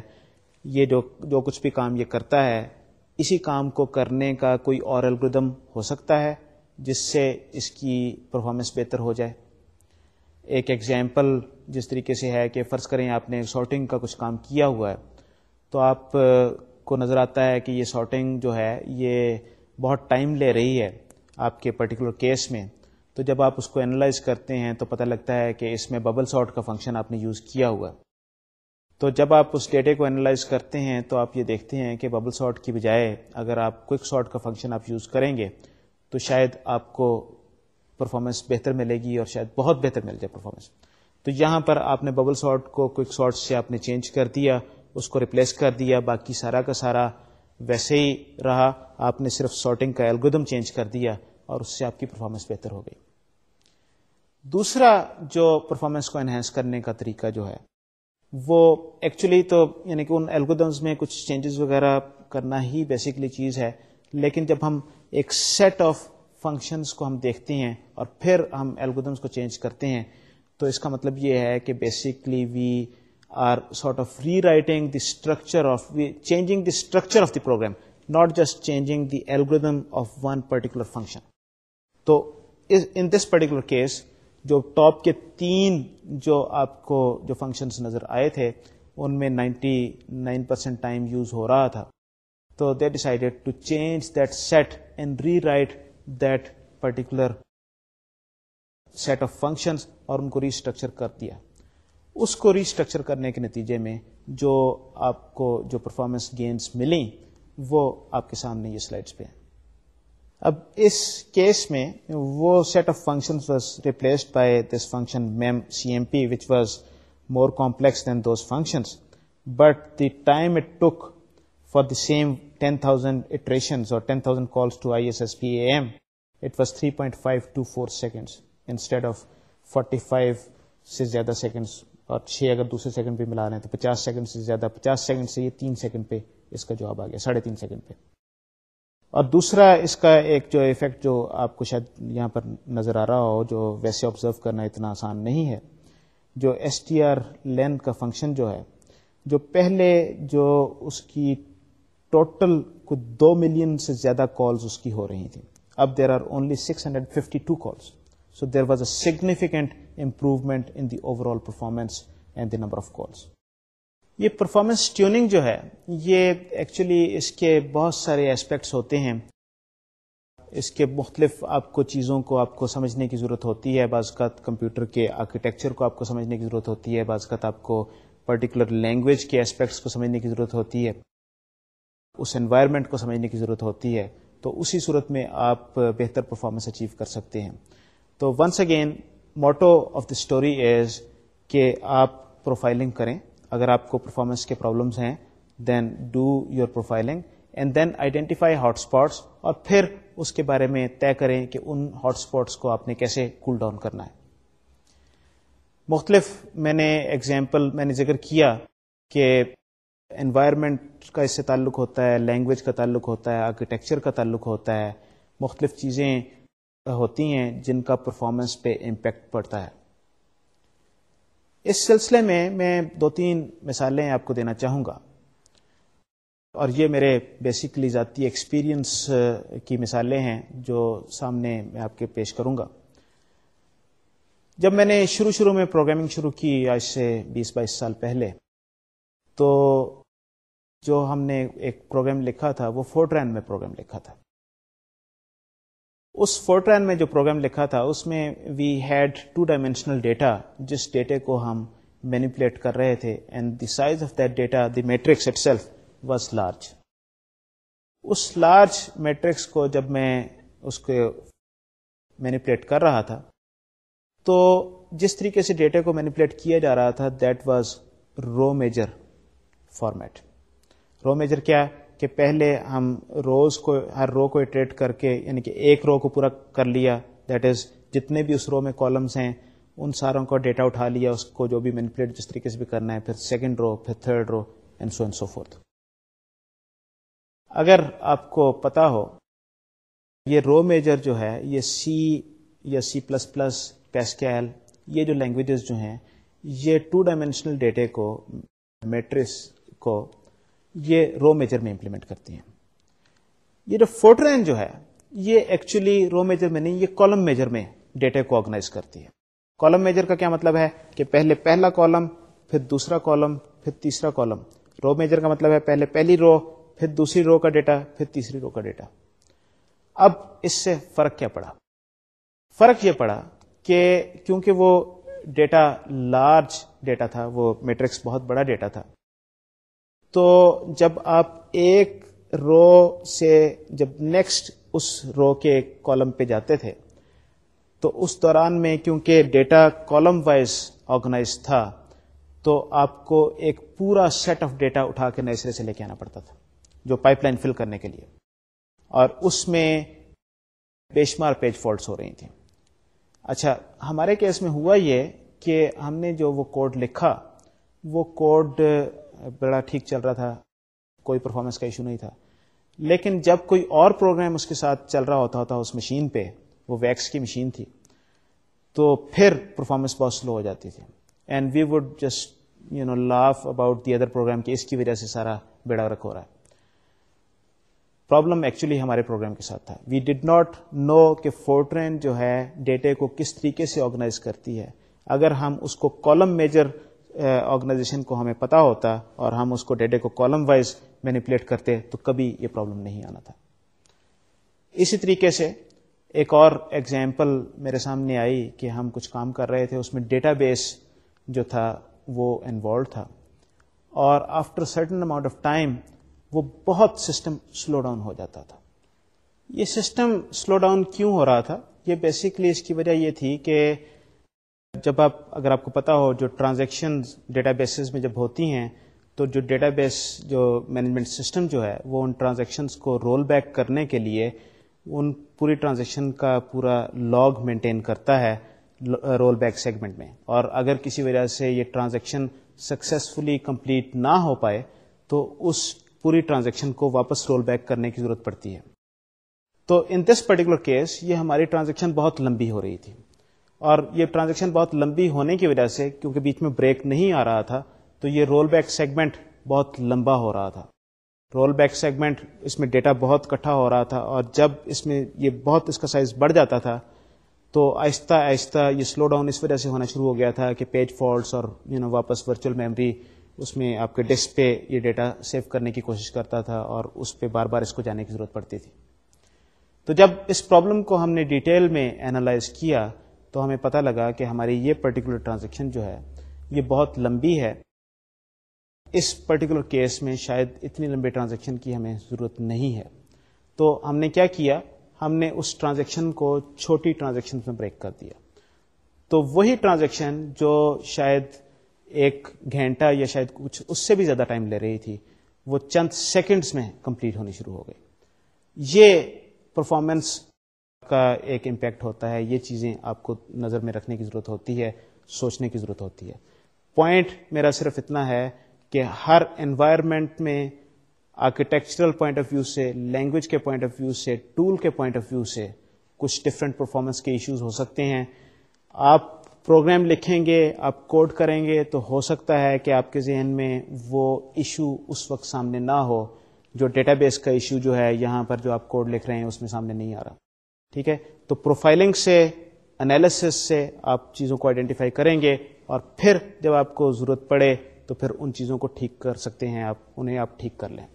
یہ جو جو کچھ بھی کام یہ کرتا ہے اسی کام کو کرنے کا کوئی اور الگودم ہو سکتا ہے جس سے اس کی پرفارمنس بہتر ہو جائے ایک ایگزامپل جس طریقے سے ہے کہ فرض کریں آپ نے سارٹنگ کا کچھ کام کیا ہوا ہے تو آپ کو نظر آتا ہے کہ یہ سارٹنگ جو ہے یہ بہت ٹائم لے رہی ہے آپ کے پرٹیکولر کیس میں تو جب آپ اس کو اینالائز کرتے ہیں تو پتہ لگتا ہے کہ اس میں ببل سارٹ کا فنکشن آپ نے یوز کیا ہوا تو جب آپ اس ڈیٹے کو اینالائز کرتے ہیں تو آپ یہ دیکھتے ہیں کہ ببل سارٹ کی بجائے اگر آپ کوئک سارٹ کا فنکشن آپ یوز کریں گے تو شاید آپ کو پرفارمنس بہتر ملے گی اور شاید بہت بہتر مل جائے پرفارمنس تو یہاں پر آپ نے ببل سارٹ کو کوک سارٹ سے آپ نے چینج کر دیا اس کو ریپلیس کر دیا باقی سارا کا سارا ویسے ہی رہا آپ نے صرف سارٹنگ کا الگودم چینج کر دیا اور اس سے آپ کی پرفارمنس بہتر ہو گئی دوسرا جو پرفارمنس کو انہینس کرنے کا طریقہ جو ہے وہ ایکچولی تو یعنی کہ ان الگودمز میں کچھ چینجز وغیرہ کرنا ہی بیسکلی چیز ہے لیکن جب ہم ایک سیٹ آف فنکشنس کو ہم دیکھتے ہیں اور پھر ہم الگودمس کو چینج کرتے ہیں تو اس کا مطلب یہ ہے کہ basically we are sort of rewriting the structure of changing the structure of the program not just changing the algorithm of one particular function تو ان دس پرٹیکولر کیس جو ٹاپ کے تین جو آپ کو جو فنکشنس نظر آئے تھے ان میں ninety nine percent time use ہو رہا تھا تو they decided to change that set and rewrite that particular set of functions اور ان کو ریسٹرکچر کر دیا اس کو ریسٹرکچر کرنے کے نتیجے میں جو آپ کو جو پرفارمنس گینس ملیں وہ آپ کے سامنے یہ سلائڈس پہ ہیں اب اس کیس میں وہ set of function was replaced by this function mem C M P which was more complex than those functions but the time it took for the same ten thousand iterations اور ten thousand calls to I S S P A M it was three point five two four seconds instead of forty five سے زیادہ سیکنڈس اور چھ اگر دوسرے سیکنڈ پہ ملا رہے ہیں تو پچاس سیکنڈ سے زیادہ پچاس سیکنڈ سے یہ تین سیکنڈ پہ اس کا جواب آ گیا ساڑھے تین سیکنڈ پہ اور دوسرا اس کا ایک جو افیکٹ جو آپ کو شاید یہاں پر نظر آ رہا ہو جو ویسے آبزرو کرنا اتنا آسان نہیں ہے جو ایس ٹی آر لین کا فنکشن جو ہے جو پہلے جو اس کی ٹوٹل کچھ دو ملین سے زیادہ کالز اس کی ہو رہی تھیں اب there are only six hundred fifty two calls so there was a significant improvement in the overall performance and the number of calls یہ پرفارمنس ٹیوننگ جو ہے یہ ایکچولی اس کے بہت سارے اسپیکٹس ہوتے ہیں اس کے مختلف آپ کو چیزوں کو آپ کو سمجھنے کی ضرورت ہوتی ہے بعض اوقات کمپیوٹر کے آرکیٹیکچر کو آپ کو سمجھنے کی ضرورت ہوتی ہے بعض اوقات آپ کو پرٹیکولر لینگویج کے اسپیکٹس کو سمجھنے کی ضرورت ہوتی ہے اس انوائرمنٹ کو سمجھنے کی ضرورت ہوتی ہے تو اسی صورت میں آپ بہتر پرفارمنس اچیو کر سکتے ہیں تو once again motto of the story is کہ آپ پروفائلنگ کریں اگر آپ کو پرفارمنس کے پرابلمس ہیں then do your profiling and then identify hot spots اور پھر اس کے بارے میں طے کریں کہ ان ہاٹ اسپاٹس کو آپ نے کیسے کول ڈاؤن کرنا ہے مختلف میں نے ایگزامپل میں نے ذکر کیا کہ انوائرمنٹ کا اس سے تعلق ہوتا ہے لینگویج کا تعلق ہوتا ہے آرکیٹیکچر کا تعلق ہوتا ہے مختلف چیزیں ہوتی ہیں جن کا پرفارمنس پہ امپیکٹ پڑتا ہے اس سلسلے میں میں دو تین مثالیں آپ کو دینا چاہوں گا اور یہ میرے بیسکلی ذاتی ایکسپیرینس کی مثالیں ہیں جو سامنے میں آپ کے پیش کروں گا جب میں نے شروع شروع میں پروگرامنگ شروع کی آج سے بیس بائیس سال پہلے تو جو ہم نے ایک پروگرام لکھا تھا وہ فورٹ رین میں پروگرام لکھا تھا اس فورٹرین میں جو پروگرام لکھا تھا اس میں we had two dimensional data جس ڈیٹے کو ہم مینیپولیٹ کر رہے تھے and the size of that data the matrix itself was large us large matrix کو جب میں اس کو مینیپولیٹ کر رہا تھا تو جس طریقے سے ڈیٹا کو مینیپولیٹ کیا جا رہا تھا that was row major format row major کیا ہے کہ پہلے ہم روز کو ہر رو کو اٹریٹ کر کے یعنی کہ ایک رو کو پورا کر لیا دیٹ از جتنے بھی اس رو میں کالمس ہیں ان ساروں کا ڈیٹا اٹھا لیا اس کو جو بھی مینپولیٹ جس طریقے سے بھی کرنا ہے پھر سیکنڈ رو پھر third row and so and so forth اگر آپ کو پتا ہو یہ رو میجر جو ہے یہ سی یا سی پلس پلس پیسکیل یہ جو لینگویجز جو ہیں یہ ٹو ڈائمینشنل ڈیٹے کو میٹرس کو یہ رو میجر میں امپلیمنٹ کرتی ہیں یہ جو فوٹرین جو ہے یہ ایکچولی رو میجر میں نہیں یہ کالم میجر میں ڈیٹا کو آرگنائز کرتی ہے کالم میجر کا کیا مطلب ہے کہ پہلے پہلا کالم پھر دوسرا کالم پھر تیسرا کالم رو میجر کا مطلب ہے پہلے پہلی رو پھر دوسری رو کا ڈیٹا پھر تیسری رو کا ڈیٹا اب اس سے فرق کیا پڑا فرق یہ پڑا کہ کیونکہ وہ ڈیٹا لارج ڈیٹا تھا وہ میٹرکس بہت بڑا ڈیٹا تھا تو جب آپ ایک رو سے جب نیکسٹ اس رو کے کالم پہ جاتے تھے تو اس دوران میں کیونکہ ڈیٹا کالم وائز آرگنائز تھا تو آپ کو ایک پورا سیٹ آف ڈیٹا اٹھا کے نئے سرے سے لے کے آنا پڑتا تھا جو پائپ لائن فل کرنے کے لیے اور اس میں بے شمار پیج فالٹس ہو رہی تھیں اچھا ہمارے کیس میں ہوا یہ کہ ہم نے جو وہ کوڈ لکھا وہ کوڈ بڑا ٹھیک چل رہا تھا کوئی پرفارمنس کا ایشو نہیں تھا لیکن جب کوئی اور پروگرام اس کے ساتھ چل رہا ہوتا تھا اس مشین پہ وہ ویکس کی مشین تھی تو پھر پرفارمنس بہت سلو ہو جاتی تھی and we would just you know laugh about the other program کہ اس کی وجہ سے سارا بیڑا رکھ ہو رہا ہے پرابلم ایکچولی ہمارے پروگرام کے ساتھ تھا وی ڈڈ ناٹ نو کہ فورٹرین جو ہے ڈیٹے کو کس طریقے سے آرگنائز کرتی ہے اگر ہم اس کو کالم میجر آرگنائزیشن کو ہمیں پتا ہوتا اور ہم اس کو ڈیٹے کو کالم وائز مینیپولیٹ کرتے تو کبھی یہ پرابلم نہیں آنا تھا اسی طریقے سے ایک اور ایگزامپل میرے سامنے آئی کہ ہم کچھ کام کر رہے تھے اس میں ڈیٹا بیس جو تھا وہ انوالو تھا اور after certain amount of time وہ بہت سسٹم سلو ڈاؤن ہو جاتا تھا یہ سسٹم سلو ڈاؤن کیوں ہو رہا تھا یہ بیسکلی اس کی وجہ یہ تھی کہ جب آپ اگر آپ کو پتا ہو جو ٹرانزیکشن ڈیٹا بیسز میں جب ہوتی ہیں تو جو ڈیٹا بیس جو مینجمنٹ سسٹم جو ہے وہ ان ٹرانزیکشنس کو رول بیک کرنے کے لیے ان پوری ٹرانزیکشن کا پورا لاگ مینٹین کرتا ہے رول بیک سیگمنٹ میں اور اگر کسی وجہ سے یہ ٹرانزیکشن سکسیزفلی کمپلیٹ نہ ہو پائے تو اس پوری ٹرانزیکشن کو واپس رول بیک کرنے کی ضرورت پڑتی ہے تو ان دس پرٹیکولر کیس یہ ہماری ٹرانزیکشن بہت لمبی ہو رہی تھی اور یہ ٹرانزیکشن بہت لمبی ہونے کی وجہ سے کیونکہ بیچ میں بریک نہیں آ رہا تھا تو یہ رول بیک سیگمنٹ بہت لمبا ہو رہا تھا رول بیک سیگمنٹ اس میں ڈیٹا بہت کٹھا ہو رہا تھا اور جب اس میں یہ بہت اس کا سائز بڑھ جاتا تھا تو آہستہ آہستہ یہ سلو ڈاؤن اس وجہ سے ہونا شروع ہو گیا تھا کہ پیج فالٹس اور یو know, واپس ورچوئل میموری اس میں آپ کے ڈسک پہ یہ ڈیٹا سیو کرنے کی کوشش کرتا تھا اور اس پہ بار بار اس کو جانے کی ضرورت پڑتی تھی تو جب اس پرابلم کو ہم نے ڈیٹیل میں انالائز کیا تو ہمیں پتہ لگا کہ ہماری یہ پرٹیکولر ٹرانزیکشن جو ہے یہ بہت لمبی ہے اس پرٹیکولر کیس میں شاید اتنی لمبی ٹرانزیکشن کی ہمیں ضرورت نہیں ہے تو ہم نے کیا کیا ہم نے اس ٹرانزیکشن کو چھوٹی ٹرانزیکشن میں بریک کر دیا تو وہی ٹرانزیکشن جو شاید ایک گھنٹہ یا شاید کچھ اس سے بھی زیادہ ٹائم لے رہی تھی وہ چند سیکنڈز میں کمپلیٹ ہونی شروع ہو گئی یہ پرفارمنس کا ایک امپیکٹ ہوتا ہے یہ چیزیں آپ کو نظر میں رکھنے کی ضرورت ہوتی ہے سوچنے کی ضرورت ہوتی ہے پوائنٹ میرا صرف اتنا ہے کہ ہر انوائرمنٹ میں آرکیٹیکچرل پوائنٹ آف ویو سے لینگویج کے پوائنٹ آف ویو سے ٹول کے پوائنٹ آف ویو سے کچھ ڈفرینٹ پرفارمنس کے ایشوز ہو سکتے ہیں آپ پروگرام لکھیں گے آپ کوڈ کریں گے تو ہو سکتا ہے کہ آپ کے ذہن میں وہ ایشو اس وقت سامنے نہ ہو جو ڈیٹا بیس کا ایشو جو ہے یہاں پر جو آپ کوڈ لکھ رہے ہیں اس میں سامنے نہیں آ رہا ٹھیک ہے تو پروفائلنگ سے انالیسس سے آپ چیزوں کو آئیڈینٹیفائی کریں گے اور پھر جب آپ کو ضرورت پڑے تو پھر ان چیزوں کو ٹھیک کر سکتے ہیں آپ انہیں آپ ٹھیک کر لیں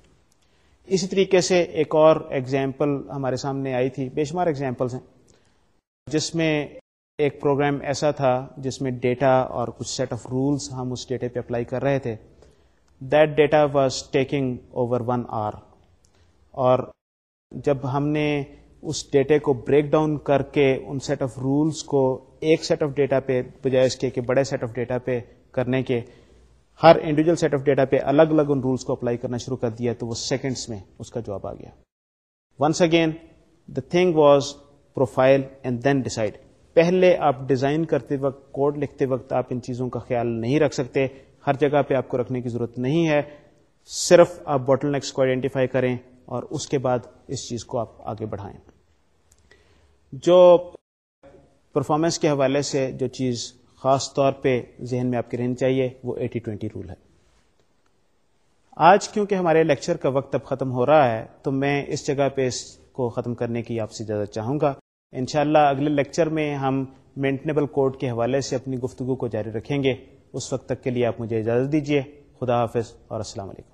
اسی طریقے سے ایک اور ایگزامپل ہمارے سامنے آئی تھی بے شمار ایگزامپلس ہیں جس میں ایک پروگرام ایسا تھا جس میں ڈیٹا اور کچھ سیٹ آف رولس ہم اس ڈیٹے پہ اپلائی کر رہے تھے that data was taking over one hour اور جب ہم نے اس ڈیٹے کو بریک ڈاؤن کر کے ان سیٹ آف رولس کو ایک سیٹ آف ڈیٹا پہ بجائے اس کے کہ بڑے سیٹ آف ڈیٹا پہ کرنے کے ہر انڈیویجل سیٹ آف ڈیٹا پہ الگ الگ ان رولس کو اپلائی کرنا شروع کر دیا تو وہ سیکنڈس میں اس کا جواب آ گیا once again the thing was profile and then decide پہلے آپ ڈیزائن کرتے وقت کوڈ لکھتے وقت آپ ان چیزوں کا خیال نہیں رکھ سکتے ہر جگہ پہ آپ کو رکھنے کی ضرورت نہیں ہے صرف آپ بوٹل نیکس کو آئیڈینٹیفائی کریں اور اس کے بعد اس چیز کو آپ آگے بڑھائیں جو پرفارمنس کے حوالے سے جو چیز خاص طور پہ ذہن میں آپ کی رہنی چاہیے وہ ایٹی ٹوینٹی رول ہے آج کیونکہ ہمارے لیکچر کا وقت اب ختم ہو رہا ہے تو میں اس جگہ پہ اس کو ختم کرنے کی آپ سے اجازت چاہوں گا انشاءاللہ اگلے لیکچر میں ہم مینٹنیبل کوڈ کے حوالے سے اپنی گفتگو کو جاری رکھیں گے اس وقت تک کے لیے آپ مجھے اجازت دیجیے خدا حافظ اور السلام علیکم